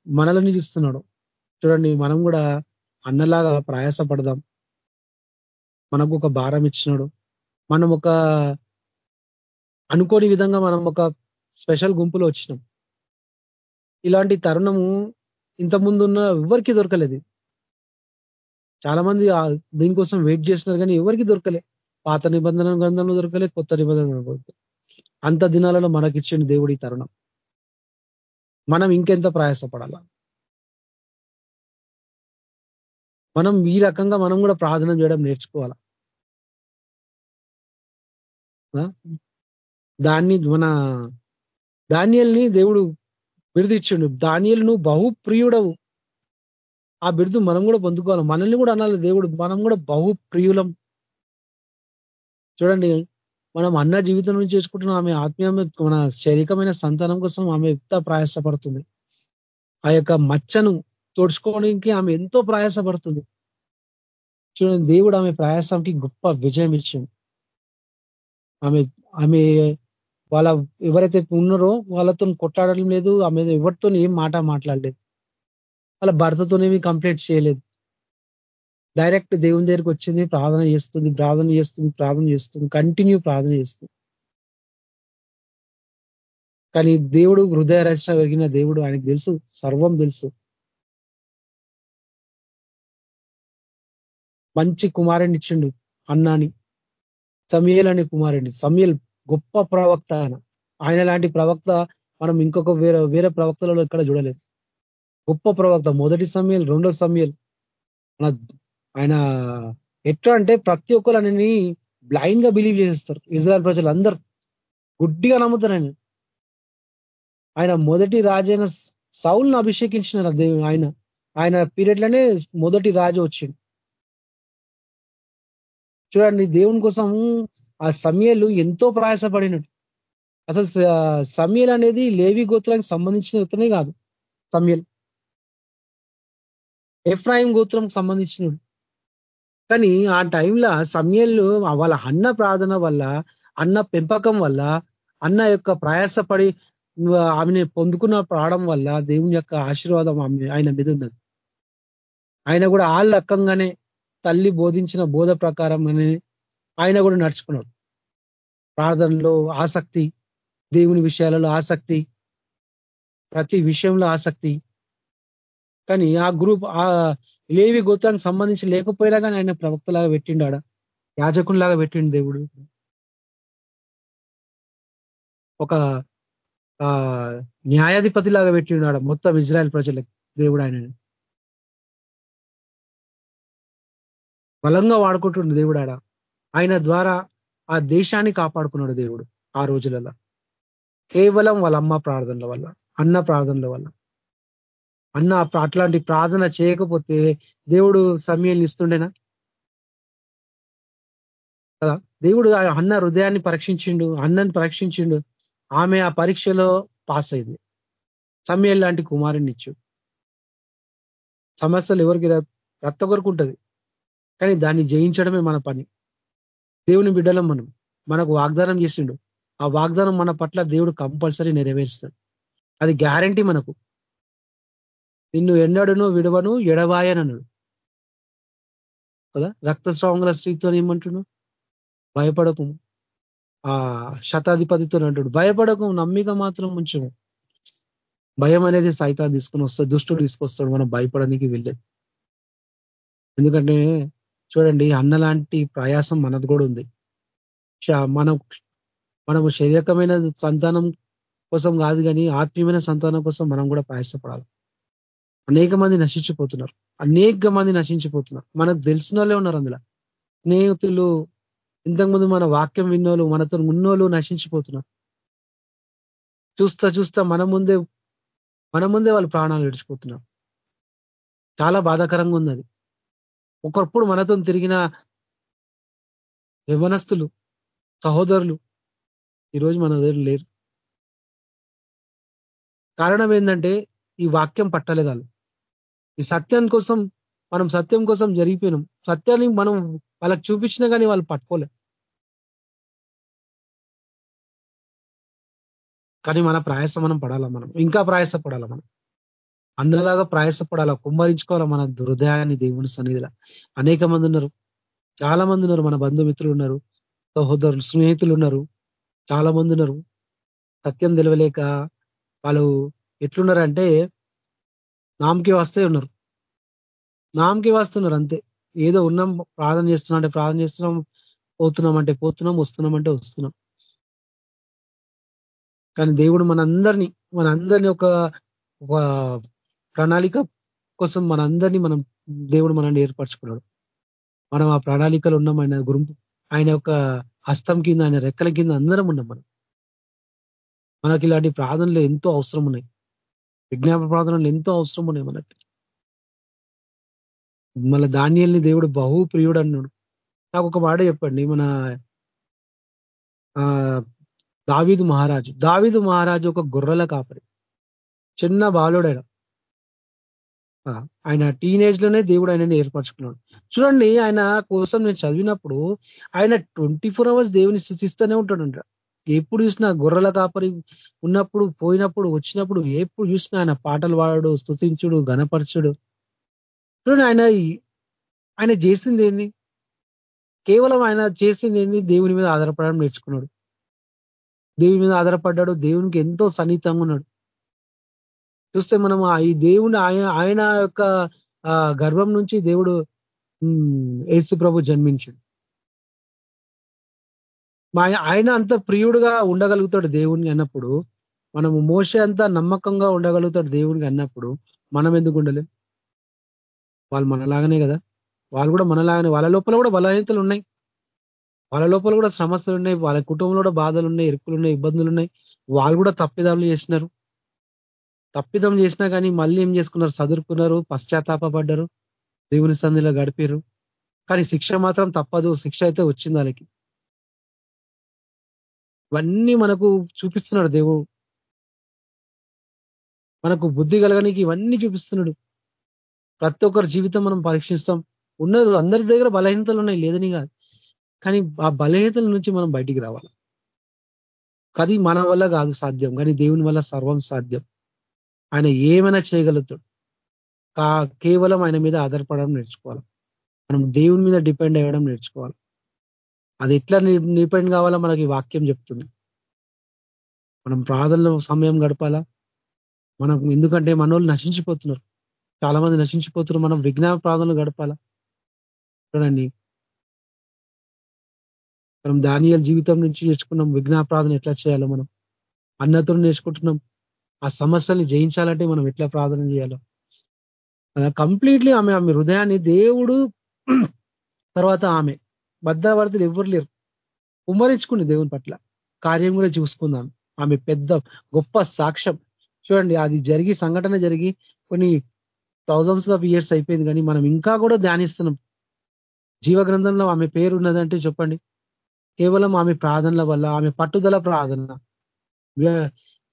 మనల్ని చూస్తున్నాడు చూడండి మనం కూడా అన్నలాగా ప్రయాసపడదాం. మనకు ఒక భారం ఇచ్చినాడు. మనం ఒక అనుకోని విధంగా మనం ఒక స్పెషల్ గుంపులో వచ్చినాం. ఇలాంటి తరుణము ఇంతకుముందు ఉన్న ఎవరికి దొరకలేదు. చాలా మంది దీనికోసం వెయిట్ చేస్తున్నారు కానీ ఎవరికి దొరకలే. పాత నిబంధన గ్రంథంలో దొరకలే కొత్త నిబంధన అంత దినాలలో మనకిచ్చిన దేవుడి తరుణం. మనం ఇంకెంత ప్రయాసపడాలా? మనం ఈ రకంగా మనం కూడా ప్రార్థన చేయడం నేర్చుకోవాలా? దాన్ని మన ధాన్యాల్ని దేవుడు బిరుదిచ్చిండు. ధాన్యాలు నువ్వు బహుప్రియుడవు. ఆ బిరుదు మనం కూడా పొందుకోవాలి. మనల్ని కూడా అనాలి దేవుడు. మనం కూడా బహుప్రియులం. చూడండి మనం అన్న జీవితం నుంచి చేసుకుంటున్నాం ఆమె ఆత్మీయ మన శారీరకమైన సంతానం కోసం ఆమె ఎంత ప్రయాసపడుతుంది. ఆ యొక్క మచ్చను తుడుచుకోవడానికి ఆమె ఎంతో ప్రయాసపడుతుంది. చూడండి దేవుడు ఆమె ప్రయాసంకి గొప్ప విజయం ఇచ్చింది. ఆమె ఆమె వాళ్ళ ఎవరైతే ఉన్నారో వాళ్ళతో కొట్లాడడం లేదు ఆమె ఎవరితో ఏం మాట మాట్లాడలేదు. వాళ్ళ భర్తతోనేమి కంప్లైంట్ చేయలేదు. డైరెక్ట్ దేవుని దగ్గరికి వచ్చింది ప్రార్థన చేస్తుంది ప్రార్థన చేస్తుంది ప్రార్థన చేస్తుంది కంటిన్యూ ప్రార్థన చేస్తుంది. కానీ దేవుడు హృదయ రచన పెరిగిన దేవుడు ఆయనకు తెలుసు సర్వం తెలుసు. మంచి కుమారుని ఇచ్చిండు అన్నాని. సమయల్ అనే కుమారుడిని సమయల్ గొప్ప ప్రవక్త ఆయన. ఆయన లాంటి ప్రవక్త మనం ఇంకొక వేరే వేరే ప్రవక్తలలో ఇక్కడ చూడలేదు. గొప్ప ప్రవక్త. మొదటి సమయల్ రెండో సమయల్. ఆయన ఎట్లా అంటే ప్రతి ఒక్కరు ఆయనని బ్లైండ్గా బిలీవ్ చేసేస్తారు. ఇజ్రాయల్ ప్రజలు అందరు గుడ్డిగా నమ్ముతారు ఆయన. ఆయన మొదటి రాజైన సౌల్ని అభిషేకించినారు ఆయన. ఆయన పీరియడ్లోనే మొదటి రాజు వచ్చిండు. చూడండి దేవుని కోసం ఆ సమయలు ఎంతో ప్రయాసపడినట్టు. అసలు సమయలు అనేది లేవి గోత్రానికి సంబంధించిన వ్యక్తమే కాదు. సమయలు. ఎఫ్రాయిం గోత్రం సంబంధించినడు. కానీ ఆ టైంలో సమయలు వాళ్ళ అన్న ప్రార్థన వల్ల అన్న పెంపకం వల్ల అన్న యొక్క ప్రయాసపడి ఆమెని పొందుకున్న ప్రాణం వల్ల దేవుని యొక్క ఆశీర్వాదం ఆమె ఆయన మీద ఉన్నది. ఆయన కూడా ఆ లక్కంగానే తల్లి బోధించిన బోధ ప్రకారం ఆయన కూడా నడుచుకున్నాడు. ప్రార్థనలో ఆసక్తి దేవుని విషయాలలో ఆసక్తి ప్రతి విషయంలో ఆసక్తి. కానీ ఆ గ్రూప్ ఆ లేవి గోత్రానికి సంబంధించి లేకపోయినా కానీ ఆయన ప్రవక్తలాగా పెట్టిండు ఆడ యాజకునిలాగా పెట్టిండు దేవుడు. ఒక న్యాయాధిపతి లాగా పెట్టిండు ఆడ మొత్తం ఇజ్రాయెల్ ప్రజలకు దేవుడు ఆయన బలంగా వాడుకుంటుండు దేవుడు ఆడ. ఆయన ద్వారా ఆ దేశాన్ని కాపాడుకున్నాడు దేవుడు ఆ రోజులలో. కేవలం వాళ్ళ అమ్మ ప్రార్థనల వల్ల అన్న ప్రార్థనల వల్ల. అన్న అట్లాంటి ప్రార్థన చేయకపోతే దేవుడు సమయాన్ని ఇస్తుండేనా? కదా? దేవుడు అన్న హృదయాన్ని పరీక్షించిండు అన్నని పరీక్షించిండు. ఆమె ఆ పరీక్షలో పాస్ అయింది. సమయం లాంటి కుమారుని ఇచ్చు సమస్యలు ఎవరికి రత్త కొరకు ఉంటుంది కానీ దాన్ని జయించడమే మన పని. దేవుని బిడ్డలం మనం. మనకు వాగ్దానం చేసిండు. ఆ వాగ్దానం మన పట్ల దేవుడు కంపల్సరీ నెరవేరుస్తాడు. అది గ్యారంటీ మనకు. నిన్ను ఎన్నడను విడవను ఎడవాయనన్నాడు కదా? రక్తస్రావంగల స్త్రీతో ఏమంటున్నాడు? భయపడకు. ఆ శతాధిపతితో అంటాడు భయపడకు నమ్మిక మాత్రం ఉంచము. భయం అనేది సైతాన్ని తీసుకుని వస్తాడు దుష్టుడు తీసుకొస్తాడు. మనం భయపడడానికి వెళ్ళేది ఎందుకంటే చూడండి అన్న లాంటి ప్రయాసం మనది కూడా ఉంది. మనం మనము శారీరకమైన సంతానం కోసం కాదు కానీ ఆత్మీయమైన సంతానం కోసం మనం కూడా ప్రయాసపడాలి. అనేక మంది నశించిపోతున్నారు. అనేక మంది నశించిపోతున్నారు. మనకు తెలిసిన వాళ్ళే ఉన్నారు అందులో. స్నేహితులు ఇంతకుముందు మన వాక్యం విన్నోళ్ళు మనతో ఉన్నోళ్ళు నశించిపోతున్నారు. చూస్తా చూస్తా మన ముందే మన ముందే వాళ్ళు ప్రాణాలు విడిచిపోతున్నారు. చాలా బాధాకరంగా ఉంది అది. ఒకప్పుడు మనతో తిరిగిన యవనస్తులు సహోదరులు ఈరోజు మన దగ్గర లేరు. కారణం ఏంటంటే ఈ వాక్యం పట్టలేదు వాళ్ళు. ఈ సత్యం కోసం మనం సత్యం కోసం జరిగిపోయినాం. సత్యాన్ని మనం వాళ్ళకి చూపించినా కానీ వాళ్ళు పట్టుకోలే. కానీ మన ప్రయాస మనం పడాలా మనం? ఇంకా ప్రయాస పడాలా మనం? అందరిలాగా ప్రయాసపడాలా? కుమ్మరించుకోవాలా మన హృదయాన్ని దేవుని సన్నిధిలో? అనేక మంది ఉన్నారు. చాలా మంది ఉన్నారు. మన బంధుమిత్రులు ఉన్నారు. సహోదరులు స్నేహితులు ఉన్నారు. చాలా మంది ఉన్నారు. సత్యం తెలియలేక వాళ్ళు ఎట్లున్నారంటే నామకి వస్తే ఉన్నారు. నామకి వస్తున్నారు అంతే. ఏదో ఉన్నాం ప్రార్థన చేస్తున్నాం అంటే ప్రార్థన చేస్తున్నాం పోతున్నాం అంటే పోతున్నాం వస్తున్నాం అంటే వస్తున్నాం. కానీ దేవుడు మనందరినీ మనందరినీ ఒక ఒక ప్రణాళిక కోసం మనందరినీ మనం దేవుడు మనల్ని ఏర్పరచుకున్నాడు. మనం ఆ ప్రణాళికలు ఉన్నాం. ఆయన గురుంపు ఆయన యొక్క హస్తం కింద ఆయన రెక్కల కింద అందరం ఉన్నాం మనం. మనకి ఇలాంటి ప్రార్థనలు ఎంతో అవసరం ఉన్నాయి. విజ్ఞాపన ప్రార్థనలు ఎంతో అవసరం ఉన్నాయి మనకి. మన ధాన్యాల్ని దేవుడు బహు ప్రియుడు అన్నాడు. నాకు ఒక మాట చెప్పండి. మన ఆ దావీదు మహారాజు. దావీదు మహారాజు ఒక గొర్రెల కాపరి. చిన్న బాలుడైన. ఆయన టీనేజ్లోనే దేవుడు ఆయనని ఏర్పరచుకున్నాడు. చూడండి ఆయన కోసం నేను చదివినప్పుడు ఆయన ట్వంటీ ఫోర్ అవర్స్ దేవుని స్థుతిస్తూనే ఉంటాడంట. ఎప్పుడు చూసినా గొర్రెల కాపరి ఉన్నప్పుడు పోయినప్పుడు వచ్చినప్పుడు ఎప్పుడు చూసినా ఆయన పాటలు పాడడు స్థుతించుడు గణపరచుడు చూడండి ఆయన ఆయన చేసింది ఏంది? కేవలం ఆయన చేసింది ఏంది? దేవుని మీద ఆధారపడడం నేర్చుకున్నాడు. దేవుని మీద ఆధారపడ్డాడు దేవునికి ఎంతో సన్నిహితంగా ఉన్నాడు. చూస్తే మనం ఈ దేవుని ఆయన ఆయన యొక్క గర్భం నుంచి దేవుడు యేసు ప్రభు జన్మించింది ఆయన అంత ప్రియుడుగా ఉండగలుగుతాడు దేవుని అన్నప్పుడు. మనము మోస అంతా నమ్మకంగా ఉండగలుగుతాడు దేవునికి అన్నప్పుడు. మనం ఎందుకు ఉండలేం? వాళ్ళు మనలాగానే కదా? వాళ్ళు కూడా మనలాగానే వాళ్ళ లోపల కూడా బలహీనతలు ఉన్నాయి. వాళ్ళ లోపల కూడా సమస్యలు ఉన్నాయి. వాళ్ళ కుటుంబంలో కూడా బాధలు ఉన్నాయి ఇరుకులు ఉన్నాయి ఇబ్బందులు ఉన్నాయి. వాళ్ళు కూడా తప్పిదాలు చేసినారు. తప్పిదం చేసినా కానీ మళ్ళీ ఏం చేసుకున్నారు? చదువుకున్నారు పశ్చాత్తాపడ్డారు దేవుని సంధిలో గడిపారు కానీ శిక్ష మాత్రం తప్పదు. శిక్ష అయితే వచ్చింది వాళ్ళకి. ఇవన్నీ మనకు చూపిస్తున్నాడు దేవుడు. మనకు బుద్ధి కలగడానికి ఇవన్నీ చూపిస్తున్నాడు. ప్రతి ఒక్కరి జీవితం మనం పరీక్షిస్తాం. ఉన్నది అందరి దగ్గర బలహీనతలు ఉన్నాయి లేదని కాదు. కానీ ఆ బలహీనతల నుంచి మనం బయటికి రావాలి. అది మన వల్ల కాదు సాధ్యం. కానీ దేవుని వల్ల సర్వం సాధ్యం. ఆయన ఏమైనా చేయగలుగుతాడు. కా కేవలం ఆయన మీద ఆధారపడడం నేర్చుకోవాలి. మనం దేవుని మీద డిపెండ్ అయ్యడం నేర్చుకోవాలి. అది ఎట్లా డిపెండ్ కావాలో మనకి వాక్యం చెప్తుంది. మనం ప్రార్థనలో సమయం గడపాలా? మనం ఎందుకంటే మన నశించిపోతున్నారు. చాలా మంది నశించిపోతున్నారు. మనం విజ్ఞాన ప్రార్థనలు గడపాలా? చూడండి. మనం దానియాల జీవితం నుంచి నేర్చుకున్నాం. విజ్ఞా ప్రార్థన ఎట్లా చేయాలో మనం? అన్నతో నేర్చుకుంటున్నాం. ఆ సమస్యల్ని జయించాలంటే మనం ఎట్లా ప్రార్థన చేయాలో. కంప్లీట్లీ ఆమె ఆమె హృదయాన్ని దేవుడు తర్వాత ఆమె భద్రవర్తులు ఎవరు లేరు. కుమ్మరించుకుంది దేవుని పట్ల. కార్యం కూడా చూసుకుందాం ఆమె. పెద్ద గొప్ప సాక్ష్యం. చూడండి అది జరిగి సంఘటన జరిగి కొన్ని థౌజండ్స్ ఆఫ్ ఇయర్స్ అయిపోయింది కానీ మనం ఇంకా కూడా ధ్యానిస్తున్నాం. జీవగ్రంథంలో ఆమె పేరు ఉన్నదంటే చెప్పండి. కేవలం ఆమె ప్రార్థనల వల్ల ఆమె పట్టుదల ప్రార్థన.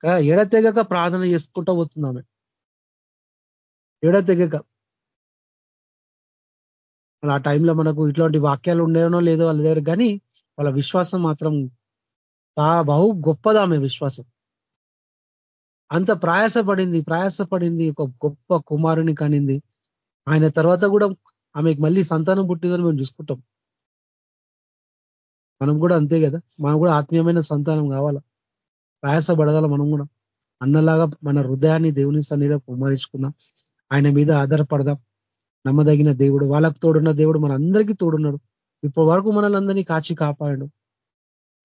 ఎడతెగక ప్రార్థన చేసుకుంటూ పోతుంది ఆమె ఎడతెగక ఆ టైంలో మనకు ఇట్లాంటి వాక్యాలు ఉండేనో లేదో వాళ్ళ దగ్గర కానీ వాళ్ళ విశ్వాసం మాత్రం బహు గొప్పది ఆమె విశ్వాసం. అంత ప్రయాసపడింది ప్రయాసపడింది ఒక గొప్ప కుమారుని కనింది. ఆయన తర్వాత కూడా ఆమెకు మళ్ళీ సంతానం పుట్టిందని మేము చూసుకుంటాం. మనం కూడా అంతే కదా. మనం కూడా ఆత్మీయమైన సంతానం కావాలా? ప్రయాసపడదాల మనం కూడా అన్నలాగా మన హృదయాన్ని దేవుని సన్నిధిలో కుమరించుకుందాం ఆయన మీద ఆధారపడదాం. నమ్మదగిన దేవుడు వాళ్ళకు తోడున్న దేవుడు మన అందరికీ తోడున్నాడు. ఇప్పటి వరకు మనల్ని అందరినీ కాచి కాపాడు.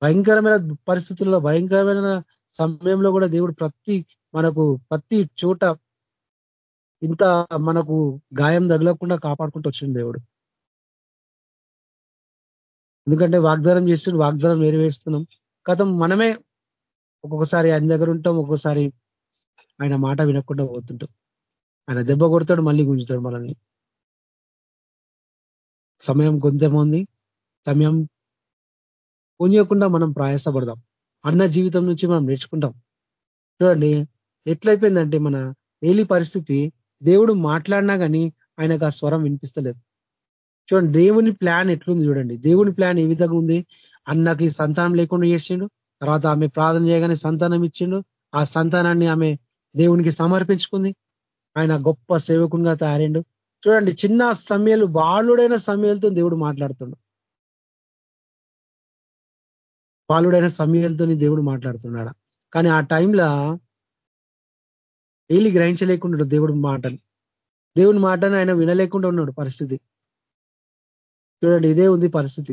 భయంకరమైన పరిస్థితుల్లో భయంకరమైన సమయంలో కూడా దేవుడు ప్రతి మనకు ప్రతి చోట ఇంత మనకు గాయం తగలకుండా కాపాడుకుంటూ వచ్చింది దేవుడు. ఎందుకంటే వాగ్దానం చేస్తూ వాగ్దానం నెరవేరుస్తున్నాం. కథం మనమే ఒక్కొక్కసారి ఆయన దగ్గర ఉంటాం ఒక్కొక్కసారి ఆయన మాట వినకుండా పోతుంటాం. ఆయన దెబ్బ కొడతాడు మళ్ళీ గుంజుతాడు మనల్ని. సమయం కొంతమంది సమయం పుణ్యకుండా మనం ప్రయాసపడదాం. అన్న జీవితం నుంచి మనం నేర్చుకుంటాం. చూడండి ఎట్లయిపోయిందంటే మన ఏలి పరిస్థితి దేవుడు మాట్లాడినా కానీ ఆయనకు ఆ స్వరం వినిపిస్తలేదు. చూడండి దేవుని ప్లాన్ ఎట్లుంది చూడండి. దేవుని ప్లాన్ ఏ విధంగా ఉంది? అన్నకి సంతానం లేకుండా చేసిండు తర్వాత ఆమె ప్రార్థన చేయగానే సంతానం ఇచ్చిండు. ఆ సంతానాన్ని ఆమె దేవునికి సమర్పించుకుంది. ఆయన గొప్ప సేవకునిగా తయారైండు. చూడండి చిన్న సమయాలు బాలుడైన సమయాలతో దేవుడు మాట్లాడుతుండు. బాలుడైన సమయాలతో దేవుడు మాట్లాడుతున్నాడు. కానీ ఆ టైంలో ఏలి గ్రహించలేకుండా దేవుడు మాటని దేవుని మాటను ఆయన వినలేకుండా ఉన్నాడు పరిస్థితి. చూడండి ఇదే ఉంది పరిస్థితి.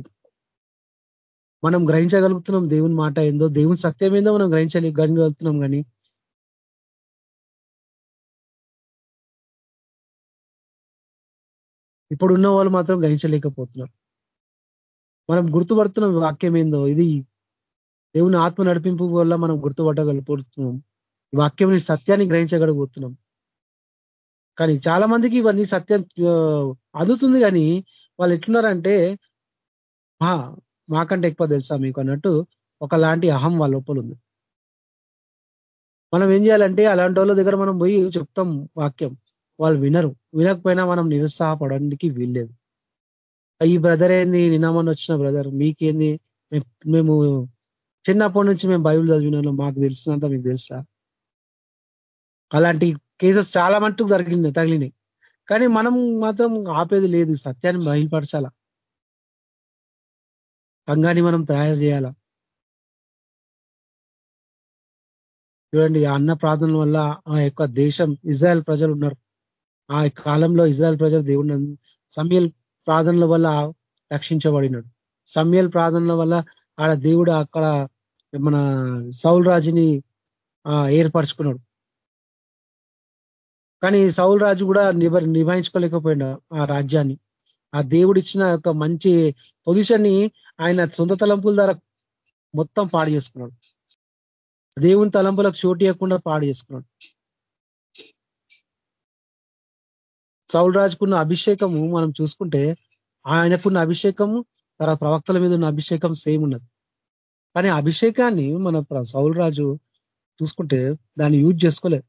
మనం గ్రహించగలుగుతున్నాం దేవుని మాట ఏందో దేవుని సత్యం ఏందో మనం గ్రహించలే గ్రహించగలుగుతున్నాం కానీ ఇప్పుడున్న వాళ్ళు మాత్రం గ్రహించలేకపోతున్నారు. మనం గుర్తుపడుతున్నాం వాక్యం ఏందో ఇది దేవుని ఆత్మ నడిపింపు వల్ల మనం గుర్తుపట్టగలిపోతున్నాం ఈ వాక్యం సత్యాన్ని గ్రహించగలుగుతున్నాం. కానీ చాలా మందికి ఇవన్నీ సత్యం అందుతుంది కానీ వాళ్ళు ఎట్లున్నారంటే మాకంటే ఎక్కువ తెలుసా మీకు అన్నట్టు ఒకలాంటి అహం వాళ్ళ లోపల ఉంది మనం ఏం చేయాలంటే అలాంటి వాళ్ళ దగ్గర మనం పోయి చెప్తాం వాక్యం. వాళ్ళు వినరు. వినకపోయినా మనం నిరుత్సాహపడడానికి వీల్లేదు. ఈ బ్రదర్ ఏంది? నినామని వచ్చిన బ్రదర్. మీకేంది? మేము చిన్నప్పటి నుంచి మేము బైబుల్ చదివిన మాకు తెలిసినంత మీకు తెలుసా? అలాంటి కేసెస్ చాలా మట్టుకు జరిగినాయి తగిలినాయి. కానీ మనం మాత్రం ఆపేది లేదు. సత్యాన్ని బయలుపరచాలా? సంఘాన్ని మనం తయారు చేయాలా? చూడండి ఆ అన్న ప్రార్థనల వల్ల ఆ యొక్క దేశం ఇజ్రాయెల్ ప్రజలు ఉన్నారు. ఆ కాలంలో ఇజ్రాయెల్ ప్రజలు దేవుడిని సమయల్ ప్రార్థనల వల్ల రక్షించబడినాడు. సమయల్ ప్రార్థనల వల్ల ఆడ దేవుడు అక్కడ మన సౌల్ రాజుని ఏర్పరచుకున్నాడు. కానీ సౌల్ రాజు కూడా నిభాయించుకోలేకపోయినా ఆ రాజ్యాన్ని. ఆ దేవుడు ఇచ్చిన ఒక మంచి పొజిషన్ని ఆయన సొంత తలంపుల ద్వారా మొత్తం పాడు చేసుకున్నాడు. దేవుని తలంపులకు చోటు ఇవ్వకుండా పాడు చేసుకున్నాడు. సౌల్ రాజుకున్న అభిషేకము మనం చూసుకుంటే ఆయనకున్న అభిషేకము తన ప్రవక్తల మీద ఉన్న అభిషేకం సేమ్ ఉన్నది. కానీ అభిషేకాన్ని మన సౌల్ రాజు చూసుకుంటే దాన్ని యూజ్ చేసుకోలేదు.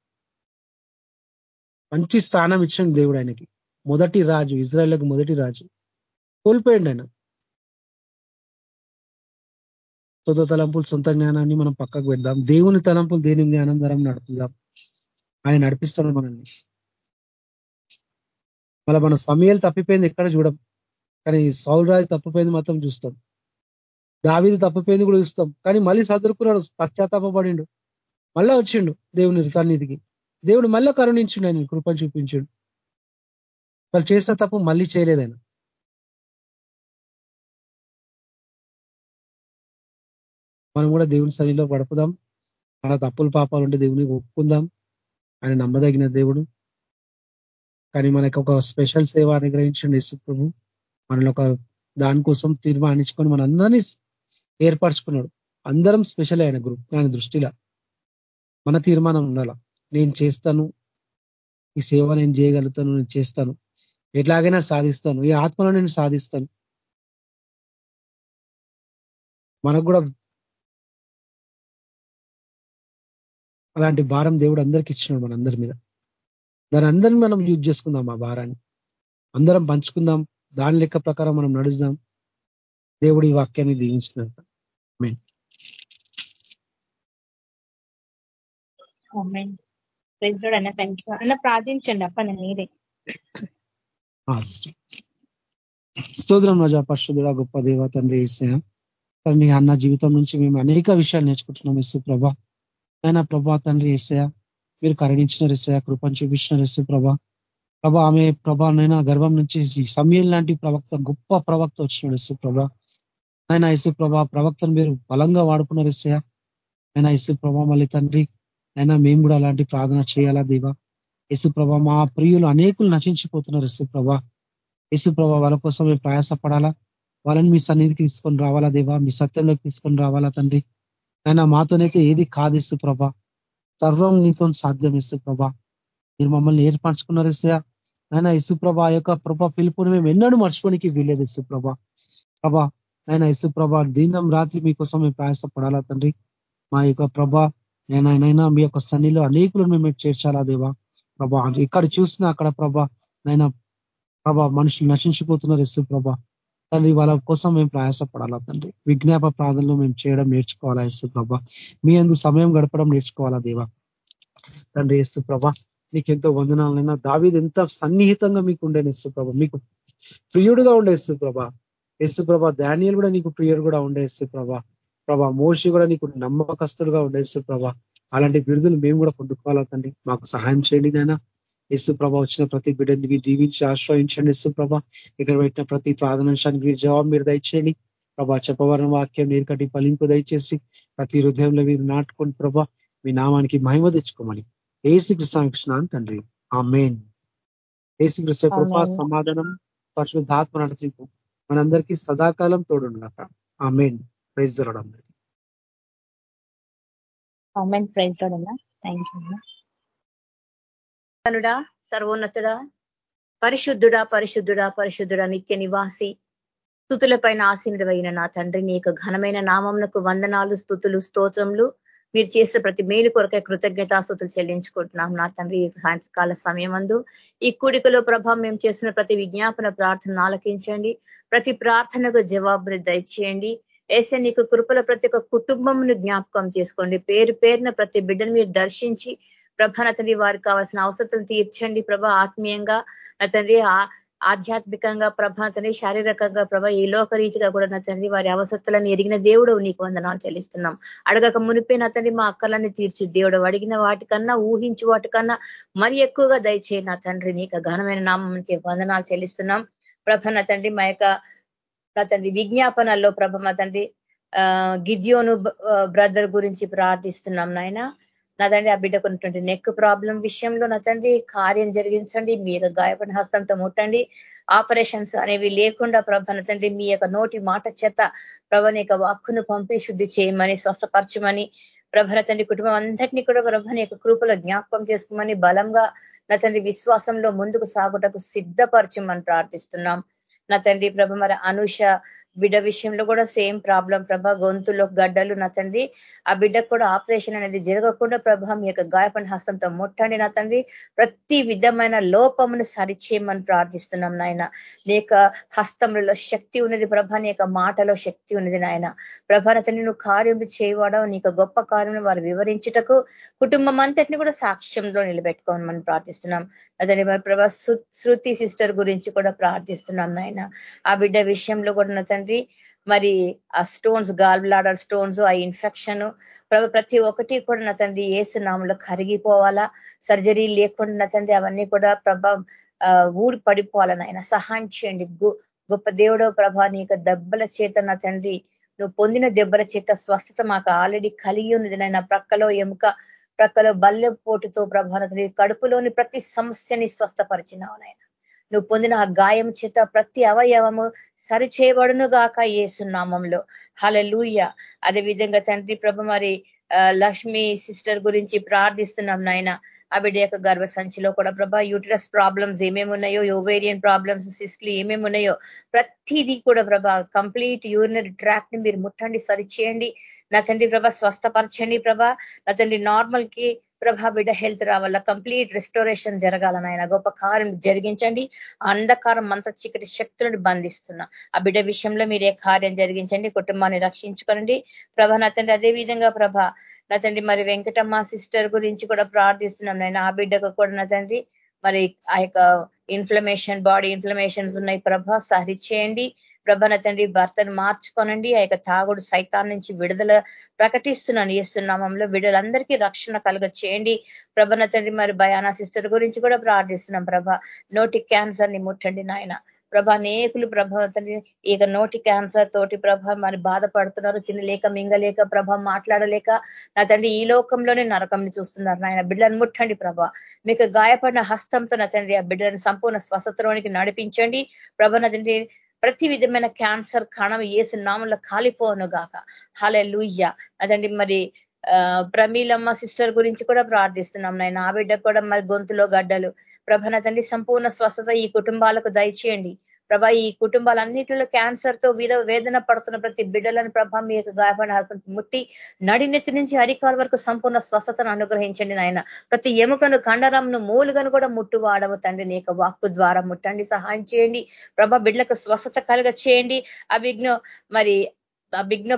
మంచి స్థానం ఇచ్చిన దేవుడు ఆయనకి. మొదటి రాజు ఇజ్రాయెల్కి మొదటి రాజు. కోల్పోయాడు ఆయన. సొంత తలంపులు సొంత జ్ఞానాన్ని మనం పక్కకు పెడదాం. దేవుని తలంపులు దేని జ్ఞానం ద్వారా నడుపుదాం? ఆయన నడిపిస్తాడు మనల్ని. మళ్ళీ మన సమయాలు తప్పిపోయింది ఎక్కడ చూడం? కానీ సౌల్ తప్పిపోయింది మాత్రం చూస్తాం. దావిది తప్పిపోయింది కూడా చూస్తాం. కానీ మళ్ళీ సదురుకున్నాడు పశ్చాత్తాపడిండు మళ్ళా వచ్చిండు దేవుని సన్నిధికి. దేవుడు మళ్ళీ కరుణించిండు ఆయన కృప చూపించిండు. వాళ్ళు చేసిన తప్పు మళ్ళీ చేయలేదైనా మనం కూడా దేవుని సన్నిలో గడుపుదాం. మన తప్పులు పాపాలు ఉంటే దేవుని ఒప్పుకుందాం. ఆయన నమ్మదగిన దేవుడు. కానీ మనకు ఒక స్పెషల్ సేవ అనుగ్రహించండి యేసుప్రభు. మనల్ని ఒక దానికోసం తీర్మానించుకొని మన అందరినీ ఏర్పరచుకున్నాడు. అందరం స్పెషల్ ఆయన గ్రూప్ ఆయన దృష్టిలో. మన తీర్మానం ఉండాల? నేను చేస్తాను. ఈ సేవ నేను చేయగలుగుతాను నేను చేస్తాను. ఎట్లాగైనా సాధిస్తాను. ఈ ఆత్మలో నేను సాధిస్తాను. మనకు కూడా అలాంటి భారం దేవుడు అందరికి ఇచ్చినాడు మన అందరి మీద. దాని అందరిని మనం యూజ్ చేసుకుందాం ఆ భారాన్ని. అందరం పంచుకుందాం. దాని లెక్క ప్రకారం మనం నడుస్తాం దేవుడు ఈ వాక్యాన్ని దీవించినాక అన్న ప్రార్థించండి అప్ప మీరే. స్తోత్రం రజా పరిశుద్ధుడ గొప్ప దేవ తండ్రి వేసిన తండ్రి అన్న జీవితం నుంచి మేము అనేక విషయాలు నేర్చుకుంటున్నాం ఇసు ప్రభా నైనా ప్రభా తండ్రి ఏసయ మీరు కరణించిన రిసయ కృపను చూపించిన రిసు ప్రభా. ప్రభా ఆమె ప్రభానైనా గర్భం నుంచి సమయం లాంటి ప్రవక్త గొప్ప ప్రవక్త వచ్చిన ఇసు ప్రభా. ఆయన ఇసు ప్రభా ప్రవక్తను మీరు బలంగా వాడుకున్న రిసయ ఆయన ఇసు ప్రభా మళ్ళీ తండ్రి అయినా మేము కూడా అలాంటి ప్రార్థన చేయాలా దేవా. యేసు ప్రభా మా ప్రియులు అనేకులు నశించిపోతున్నారు యేసు ప్రభా. ప్రభా వాళ్ళ కోసం మేము ప్రయాసపడాలా? వాళ్ళని మీ సన్నిధికి తీసుకొని రావాలా దేవా? మీ సత్యంలోకి తీసుకొని రావాలా తండ్రి? అయినా మాతోనైతే ఏది కాదిస్తు ప్రభా. సర్వం నీతో సాధ్యం ఇస్తు ప్రభా. మీరు మమ్మల్ని ఏర్పరచుకున్నారు ఇస్తా ఆయన ఇసుప్రభ యొక్క ప్రభా పిలుపుని మేము ఎన్నడూ మర్చిపోనికి వీలేదు ఇసుప్రభ ప్రభా. ఆయన ఇసుప్రభ దీనం రాత్రి మీకోసం మేము ప్రయాసపడాలా తండ్రి? మా యొక్క ప్రభా నేనైనా మీ యొక్క సన్నిలో అనేకులను మేము చేర్చాలా దేవా? ప్రభా ఇక్కడ చూసినా అక్కడ ప్రభా నైనా ప్రభా మనుషులు నశించిపోతున్నారు ఇసు ప్రభా. తండ్రి వాళ్ళ కోసం మేము ప్రయాసపడాలా తండ్రి? విజ్ఞాప ప్రార్థనలు మేము చేయడం నేర్చుకోవాలా ఇసు ప్రభ? మీ అందు సమయం గడపడం నేర్చుకోవాలా దేవా? తండ్రి ఇసు ప్రభ నీకెంతో వందనాలైనా దావీది ఎంత సన్నిహితంగా మీకు ఉండే ఇసు ప్రభ మీకు ప్రియుడుగా ఉండే ఇసు ప్రభ ఇసు ప్రభ ధాన్యాలు కూడా నీకు ప్రియుడు కూడా ఉండే ఇసు ప్రభ ప్రభా మోషి కూడా నీకు నమ్మకస్తుడుగా ఉండే ఇసు ప్రభ అలాంటి బిరుదులు మేము కూడా పొందుకోవాలా తండ్రి? మాకు సహాయం చేయండి నాయన. యేసు ప్రభ వచ్చిన ప్రతి బిడ్డని దీవించి ఆశ్రయించండి. యేసు ప్రభ ఇక్కడ పెట్టిన ప్రతి ప్రార్థనాంశానికి జవాబు మీరు దయచేయండి. ప్రభా చెప్పవరం వాక్యం నీరు కట్టి ఫలింపు దయచేసి ప్రతి హృదయంలో మీరు నాటుకొని ప్రభా మీ నామానికి మహిమ తెచ్చుకోమని ఏసు కృష్ణ తండ్రి. ఆ మెయిన్ ఏసు కృష్ణ కృపా సమాధానం పరిశుద్ధాత్మ నడిచింపు మనందరికీ సదాకాలం తోడుండక ఆ మెయిన్ ప్రైజ్ దొరడం సర్వోన్నతుడా పరిశుద్ధుడా పరిశుద్ధుడా పరిశుద్ధుడా నిత్య నివాసి. స్థుతులపైన ఆసీనుడమైన నా తండ్రి నీ యొక్క ఘనమైన నామంనకు వందనాలు స్థుతులు స్తోత్రములు. మీరు చేసిన ప్రతి మేలు కొరకే కృతజ్ఞతాస్తుతులు చెల్లించుకుంటున్నాం నా తండ్రి. సాయంత్రకాల సమయం అందు ఈ కూడికలో ప్రభావం మేము చేసిన ప్రతి విజ్ఞాపన ప్రార్థన ఆలకించండి. ప్రతి ప్రార్థనకు జవాబుని దయచేయండి. ఏసే నీకు కృపల ప్రతి ఒక్క కుటుంబంను జ్ఞాపకం చేసుకోండి. పేరు పేరున ప్రతి బిడ్డను మీరు దర్శించి ప్రభ తండ్రి వారికి కావాల్సిన అవసరం తీర్చండి ప్రభ ఆత్మీయంగా. తండ్రి ఆధ్యాత్మికంగా ప్రభ తండ్రి శారీరకంగా ప్రభ ఈ లోక రీతిగా కూడా నా తండ్రి వారి అవసత్తులను ఎరిగిన దేవుడు నీకు వందనాలు చెల్లిస్తున్నాం. అడగక మునిపే నా తండ్రి మా అక్కలన్నీ తీర్చు. దేవుడు అడిగిన వాటికన్నా ఊహించు వాటికన్నా మరి ఎక్కువగా దయచేయి నా తండ్రి నీకు ఘనమైన నామంకి వందనాలు చెల్లిస్తున్నాం. ప్రభ నా తండ్రి మా యొక్క నా తండ్రి విజ్ఞాపనల్లో ప్రభ మా తండ్రి గిద్యోను బ్రదర్ గురించి ప్రార్థిస్తున్నాం నాయన. నా తండ్రి ఆ బిడ్డకు ఉన్నటువంటి నెక్ ప్రాబ్లం విషయంలో నా తండ్రి కార్యం జరిగించండి మీ యొక్క గాయపడిన హస్తంతో ముట్టండి. ఆపరేషన్స్ అనేవి లేకుండా ప్రభ తండ్రి మీ యొక్క నోటి మాట చేత ప్రభని యొక్క వాక్కును పంపి శుద్ధి చేయమని స్వస్థపరచమని ప్రభన తండ్రి కుటుంబం అందరినీ కూడా ప్రభని యొక్క కృపలో జ్ఞాపకం చేసుకోమని బలంగా నా తండ్రి విశ్వాసంలో ముందుకు సాగుటకు సిద్ధపరచమని ప్రార్థిస్తున్నాం. నా తండ్రి ప్రభ మరి అనుష బిడ్డ విషయంలో కూడా సేమ్ ప్రాబ్లం. ప్రభ గొంతులో గడ్డలు నా తండ్రి. ఆ బిడ్డకు కూడా ఆపరేషన్ అనేది జరగకుండా ప్రభ మీ యొక్క గాయపడిన హస్తంతో ముట్టండి నా తండ్రి. ప్రతి విధమైన లోపమును సరిచేయమని ప్రార్థిస్తున్నాం నాయన. నీ యొక్క హస్తములలో శక్తి ఉన్నది ప్రభ నీ యొక్క మాటలో శక్తి ఉన్నది నాయన. ప్రభ తండ్రి నువ్వు కార్యములు చేయవాడవు నీకు గొప్ప కార్యం వారు వివరించుటకు కుటుంబం అంతటిని కూడా సాక్ష్యంలో నిలబెట్టుకోమని ప్రార్థిస్తున్నాం. అదే ప్రభా శృతి సిస్టర్ గురించి కూడా ప్రార్థిస్తున్నాం నాయన. ఆ బిడ్డ విషయంలో కూడా నా తండ్రి మరి ఆ స్టోన్స్ గాల్ బ్లాడర్ స్టోన్స్ ఆ ఇన్ఫెక్షన్ ప్రతి ఒక్కటి కూడా నా తండ్రి ఏసు నామంలో కరిగిపోవాలా. సర్జరీ లేకుండా నా తండ్రి అవన్నీ కూడా ప్రభ ఊడి పడిపోవాలని ఆయన సహాయం చేయండి. గొప్ప దేవుడో ప్రభా నీ దెబ్బల చేత నా తండ్రి నువ్వు పొందిన దెబ్బల చేత స్వస్థత మాకు ఆల్రెడీ కలిగి ఉన్నది నాయన. ప్రక్కలో ఎముక ప్రక్కల బల్లె పోటుతో ప్రభా కడుపులోని ప్రతి సమస్యని స్వస్థపరిచినావు నాయన. నువ్వు పొందిన ఆ గాయం చేత ప్రతి అవయవము సరిచేయబడును గాక ఏసునామంలో హలలుయ అదే విధంగా తండ్రి ప్రభ మరి లక్ష్మి సిస్టర్ గురించి ప్రార్థిస్తున్నాం నాయన. ఆ బిడ్డ యొక్క గర్భ సంచిలో కూడా ప్రభా యూటరస్ ప్రాబ్లమ్స్ ఏమేమి ఉన్నాయో ఓవేరియన్ ప్రాబ్లమ్స్ సిస్ట్లు ఏమేమి ఉన్నాయో ప్రతిదీ కూడా ప్రభా కంప్లీట్ యూరినరీ ట్రాక్ని మీరు ముట్టండి సరిచేయండి. నా తండ్రి ప్రభా స్వస్థపరచండి ప్రభా. నా తండ్రి నార్మల్కి ప్రభా బిడ్డ హెల్త్ రావాల? కంప్లీట్ రెస్టోరేషన్ జరగాలని ఆయన గొప్ప కార్యం జరిగించండి. అంధకారం అంత చీకటి శక్తులను బంధిస్తున్నా ఆ బిడ్డ విషయంలో మీరే కార్యం జరిగించండి. కుటుంబాన్ని రక్షించుకోనండి. ప్రభా నా తండ్రి అదే విధంగా ప్రభ నా తండ్రి మరి వెంకటమ్మ సిస్టర్ గురించి కూడా ప్రార్థిస్తున్నాం నేను ఆ బిడ్డకు కూడా నా తండ్రి మరి ఆ యొక్క ఇన్ఫ్లమేషన్ బాడీ ఇన్ఫ్లమేషన్స్ ఉన్నాయి ప్రభ. సరి చేయండి. ప్రభన తండ్రి భర్తను మార్చుకోనండి. ఆ యొక్క తాగుడు సైతాన్ నుంచి విడుదల ప్రకటిస్తున్నాను. ఇస్తున్నామంలో విడుదలందరికీ రక్షణ కలుగ చేయండి ప్రభన తండ్రి మరి భయానా సిస్టర్ గురించి కూడా ప్రార్థిస్తున్నాం ప్రభ. నోటి క్యాన్సర్ని ముట్టండి నాయన. ప్రభా అనేకులు ప్రభ తండ్రి ఇక నోటి క్యాన్సర్ తోటి ప్రభ మరి బాధపడుతున్నారు తినలేక మింగలేక ప్రభ మాట్లాడలేక. నా తండ్రి ఈ లోకంలోనే నరకంని చూస్తున్నారు నాయన. బిడ్డలను ముట్టండి ప్రభ. మీకు గాయపడిన హస్తంతో నా తండ్రి ఆ బిడ్డలను సంపూర్ణ స్వస్థత్వానికి నడిపించండి. ప్రభ నా తండ్రి ప్రతి విధమైన క్యాన్సర్ కణం వేసి నామంలో కాలిపోను గాక. హలే లూయ్య అదండి మరి ప్రమీలమ్మ సిస్టర్ గురించి కూడా ప్రార్థిస్తున్నాం నాయన. ఆ బిడ్డ కూడా మరి గొంతులో గడ్డలు ప్రభన తండ్రి సంపూర్ణ స్వస్థత ఈ కుటుంబాలకు దయచేయండి. ప్రభ ఈ కుటుంబాలన్నింటిలో క్యాన్సర్తో వీర వేదన పడుతున్న ప్రతి బిడ్డలను ప్రభ మీ యొక్క గాయపడిన ముట్టి నడినెత్తి నుంచి అరికాల వరకు సంపూర్ణ స్వస్థతను అనుగ్రహించండి నాయన. ప్రతి ఎముకను కండరంను మూలుగను కూడా ముట్టు వాడవు తండ్రి. నీ యొక్క వాక్కు ద్వారా ముట్టండి సహాయం చేయండి. ప్రభ బిడ్డలకు స్వస్థత కలుగ చేయండి అభిజ్ఞ మరి అభిజ్ఞ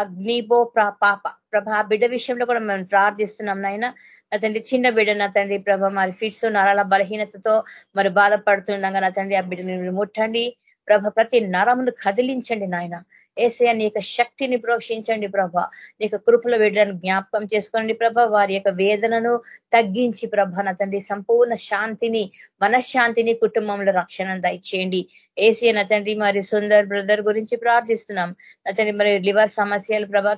అగ్నిపో పాప ప్రభ బిడ్డ విషయంలో కూడా మేము ప్రార్థిస్తున్నాం నాయన. నా తండ్రి చిన్న బిడ్డ నా తండ్రి ప్రభ మరి ఫిట్స్ నరాల బలహీనతతో మరి బాధపడుతుండగా నా తండ్రి ఆ బిడ్డని ముట్టండి. ప్రభ ప్రతి నరమును కదిలించండి నాయన. ఏసయ నీ యొక్క శక్తిని ప్రోక్షించండి ప్రభ. నీ యొక్క కృపలో వేయడానికి జ్ఞాపకం చేసుకోండి ప్రభ. వారి యొక్క వేదనను తగ్గించి ప్రభ నా తండ్రి సంపూర్ణ శాంతిని మనశ్శాంతిని కుటుంబంలో రక్షణ దయచేయండి. ఏసీ నా తండ్రి మరి సుందర్ బ్రదర్ గురించి ప్రార్థిస్తున్నాం. నా తండ్రి మరి లివర్ సమస్యలు ప్రభ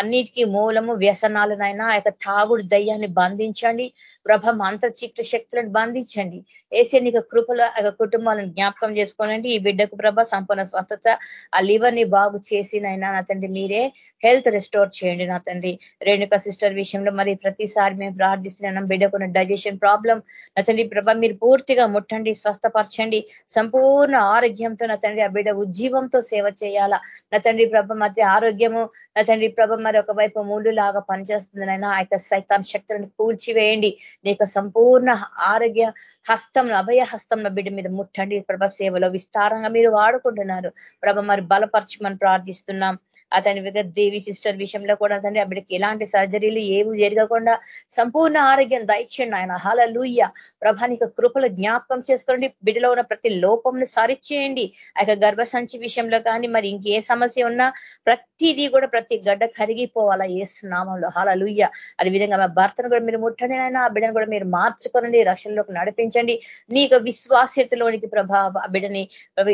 అన్నిటికీ మూలము వ్యసనాలనైనా ఆ యొక్క తాగుడు దయ్యాన్ని బంధించండి. ప్రభ మంత్ర చీకటి శక్తులను బంధించండి. ఏసీ నీకు కృపల కుటుంబాలను జ్ఞాపకం చేసుకోనండి. ఈ బిడ్డకు ప్రభ సంపూర్ణ స్వస్థత ఆ లివర్ని బాగు చేసినైనా నా తండ్రి మీరే హెల్త్ రెస్టోర్ చేయండి నా తండ్రి. రేణుక సిస్టర్ విషయంలో మరి ప్రతిసారి మేము ప్రార్థిస్తున్నాం బిడ్డకున్న డైజెషన్ ప్రాబ్లం నా తండ్రి ప్రభ మీరు పూర్తిగా ముట్టండి స్వస్థపరచండి. సంపూర్ణ ఆరోగ్యంతో నా తండ్రి ఆ బిడ్డ ఉజ్జీవంతో సేవ చేయాలా? నా తండ్రి ప్రభ మధ్య ఆరోగ్యము నా తండ్రి ప్రభ మరి ఒకవైపు ముళ్ళు లాగా పనిచేస్తుంది నాయన ఆ యొక్క సైతాన్ శక్తులను కూల్చివేయండి. నీకు సంపూర్ణ ఆరోగ్య హస్తం అభయ హస్తం బిడ్డ మీద ముట్టండి. ప్రభ సేవలో విస్తారంగా మీరు వాడుకుంటున్నారు. ప్రభ మరి బలపరచమని ప్రార్థిస్తున్నాం. అతని దేవి సిస్టర్ విషయంలో కూడా అతని అప్పటికి ఎలాంటి సర్జరీలు ఏమి జరగకుండా సంపూర్ణ ఆరోగ్యం దయచేయండి ఆయన హలలుయ్య ప్రభానిక కృపలు జ్ఞాపకం చేసుకోండి. బిడ్డలో ఉన్న ప్రతి లోపంను సరిచేయండి. ఆ గర్భసంచి విషయంలో కానీ మరి ఇంకే సమస్య ఉన్నా ప్రతిదీ కూడా ప్రతి గడ్డ కరిగిపోవాలా ఏస్తున్నామంలో హలలుయ్య అదే విధంగా మా భర్తను కూడా మీరు ముట్టండి ఆయన ఆ బిడ్డను కూడా మీరు మార్చుకోనండి. రక్షణలోకి నడిపించండి. నీకు విశ్వాస్యతలోనికి ప్రభా ఆ బిడ్డని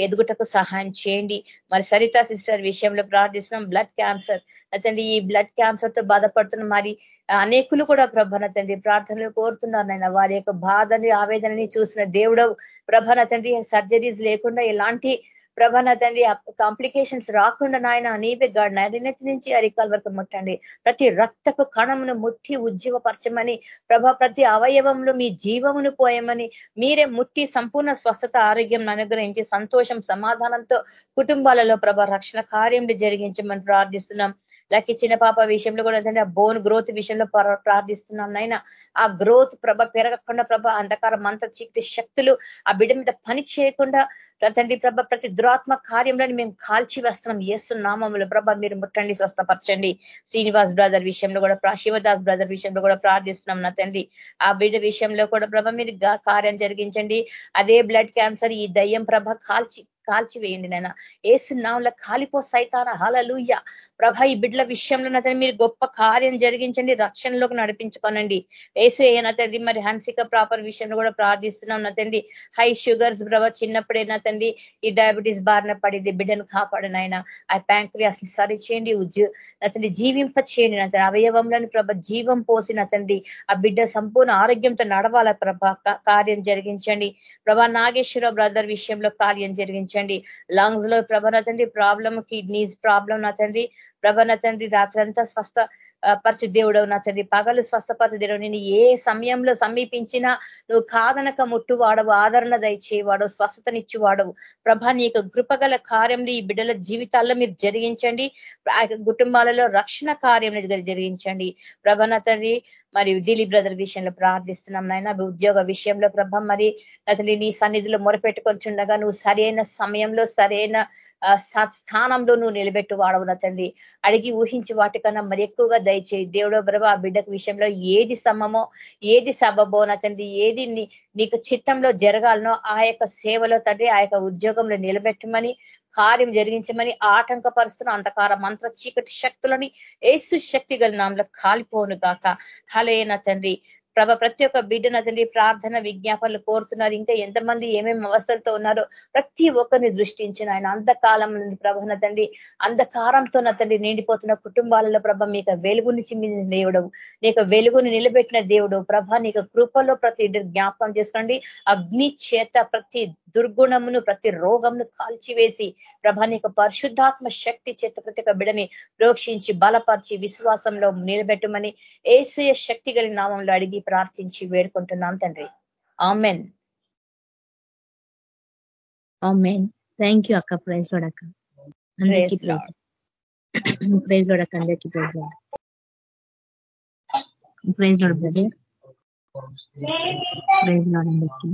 ఎదుగుటకు సహాయం చేయండి. మరి సరిత సిస్టర్ విషయంలో ప్రార్థిస్తున్నాం. బ్లడ్ క్యాన్సర్ అతండి ఈ బ్లడ్ క్యాన్సర్తో బాధపడుతున్న మరి అనేకులు కూడా ప్రభన తండ్రి ప్రార్థనలు కోరుతున్నారు నాయన. వారి యొక్క బాధని ఆవేదనని చూసిన దేవుడు ప్రభన తండ్రి సర్జరీస్ లేకుండా ఎలాంటి ప్రభన తండ్రి కాంప్లికేషన్స్ రాకుండా నాయన నీవే నడినెత్తి నుంచి అరికాల వరకు ముట్టండి ప్రతి రక్తపు కణమును ముట్టి ఉజ్జీవపరచమని ప్రభా ప్రతి అవయవంలో మీ జీవమును పోయమని మీరే ముట్టి సంపూర్ణ స్వస్థత ఆరోగ్యం అనుగ్రహించి సంతోషం సమాధానంతో కుటుంబాలలో ప్రభా రక్షణ కార్యం జరిగించమని ప్రార్థిస్తున్నాం. లేక చిన్న పాప విషయంలో కూడా ఏంటంటే ఆ బోన్ గ్రోత్ విషయంలో ప్రార్థిస్తున్నాం నాయన. ఆ గ్రోత్ ప్రభ పెరగకుండా ప్రభ అంధకార మంత్ర శక్తి శక్తులు ఆ బిడ్డ మీద పని చేయకుండా తండ్రి ప్రభ ప్రతి దురాత్మ కార్యంలోని మేము కాల్చి వేస్తున్నాం. ఏస్తున్నామములు ప్రభ మీరు ముట్టండి స్వస్థపరచండి. శ్రీనివాస్ బ్రదర్ విషయంలో కూడా శివదాస్ బ్రదర్ విషయంలో కూడా ప్రార్థిస్తున్నాం నా తండ్రి. ఆ బిడ్డ విషయంలో కూడా ప్రభ మీరు కార్యం జరిగించండి. అదే బ్లడ్ క్యాన్సర్ ఈ దయ్యం ప్రభ కాల్చి కాల్చివేయండి నాయన. ఏసునాంలో కాలిపో సైతాన. హలలుయ్య ప్రభ ఈ బిడ్డల విషయంలో అతని మీరు గొప్ప కార్యం జరిగించండి. రక్షణలోకి నడిపించుకోనండి. ఏసు తండ్రి మరి హన్సిక ప్రాపర్ విషయంలో కూడా ప్రార్థిస్తున్నాం తండ్రి. హై షుగర్స్ ప్రభ చిన్నప్పుడే తండ్రి ఈ డయాబెటీస్ బారిన పడింది. బిడ్డను కాపాడనాయన ఆ ప్యాంక్రియాస్ని సరి చేయండి ఉద్యో నతండి జీవింప చేయండి నతండి అవయవంలోని ప్రభ జీవం పోసిన తండ్రి. ఆ బిడ్డ సంపూర్ణ ఆరోగ్యంతో నడవాల ప్రభ. కార్యం జరిగించండి. ప్రభా నాగేశ్వర బ్రదర్ విషయంలో కార్యం జరిగించండి. నడిపించండి లంగ్స్లో ప్రభ నచ్చండి ప్రాబ్లం కిడ్నీస్ ప్రాబ్లం నచ్చండి ప్రభ నచ్చండి రాత్రంతా స్వస్థ పరిచి దేవుడవు నా తండ్రి పగలు స్వస్థపరచు దేవుడు నేను ఏ సమయంలో సమీపించినా నువ్వు కాదనక ముట్టువాడవు ఆదరణ దయచేవాడు స్వస్థతనిచ్చి వాడవు ప్రభ నీ యొక్క కృపగల కార్యంలో ఈ బిడ్డల జీవితాల్లో మీరు జరిగించండి. ఆ కుటుంబాలలో రక్షణ కార్యం జరిగించండి. ప్రభ నా తండ్రి మరి దిలీప్ బ్రదర్ విషయంలో ప్రార్థిస్తున్నాం నాయన. ఉద్యోగ విషయంలో ప్రభ మరి అతని నీ సన్నిధిలో మొరపెట్టుకొంచుండగా నువ్వు సరైన సమయంలో సరైన స్థానంలో నువ్వు నిలబెట్టు వాడవున తండ్రి. అడిగి ఊహించి వాటికన్నా మరి ఎక్కువగా దయచేయి. దేవుడో బ్రవ ఆ బిడ్డకు విషయంలో ఏది సమమో ఏది సబబో తండ్రి ఏది నీకు చిత్తంలో జరగాలనో ఆ యొక్క సేవలో తండ్రి ఆ యొక్క ఉద్యోగంలో నిలబెట్టమని కార్యం జరిగించమని ఆటంకపరుస్తున్న అంధకార మంత్ర చీకటి శక్తులని ఏసు శక్తి గల నామలో కాలిపోను గాక. హలేన తండ్రి. ప్రభ ప్రతి ఒక్క బిడ్డను తండ్రి ప్రార్థన విజ్ఞాపనలు కోరుతున్నారు. ఇంకా ఎంతమంది ఏమేమి అవస్థలతో ఉన్నారో ప్రతి ఒక్కరిని దృష్టించిన ఆయన అంధకాలం ప్రభన తండ్రి అంధకారంతో తండ్రి నిండిపోతున్న కుటుంబాలలో ప్రభ మీకు వెలుగుని చిమ్మిన దేవుడు నీకు వెలుగుని నిలబెట్టిన దేవుడు ప్రభ నీకు కృపలో ప్రతి జ్ఞాపకం చేసుకోండి. అగ్ని చేత ప్రతి దుర్గుణమును ప్రతి రోగంను కాల్చివేసి ప్రభ నీకు పరిశుద్ధాత్మ శక్తి చేత ప్రతి ఒక్క బిడని ప్రోక్షించి బలపరిచి విశ్వాసంలో నిలబెట్టమని ఏసీయ శక్తి కలిగిన నామంలో అడిగి ప్రార్థించి వేడుకుంటున్నాం తండ్రి. ఆమెన్. ఆమెన్. థ్యాంక్ యూ అక్క. ప్రైజ్ లోడ్ అక్క. ప్రైజ్ లోడ్ అక్క. అందరికీ praise lord praise lord brother praise lord అందరికీ.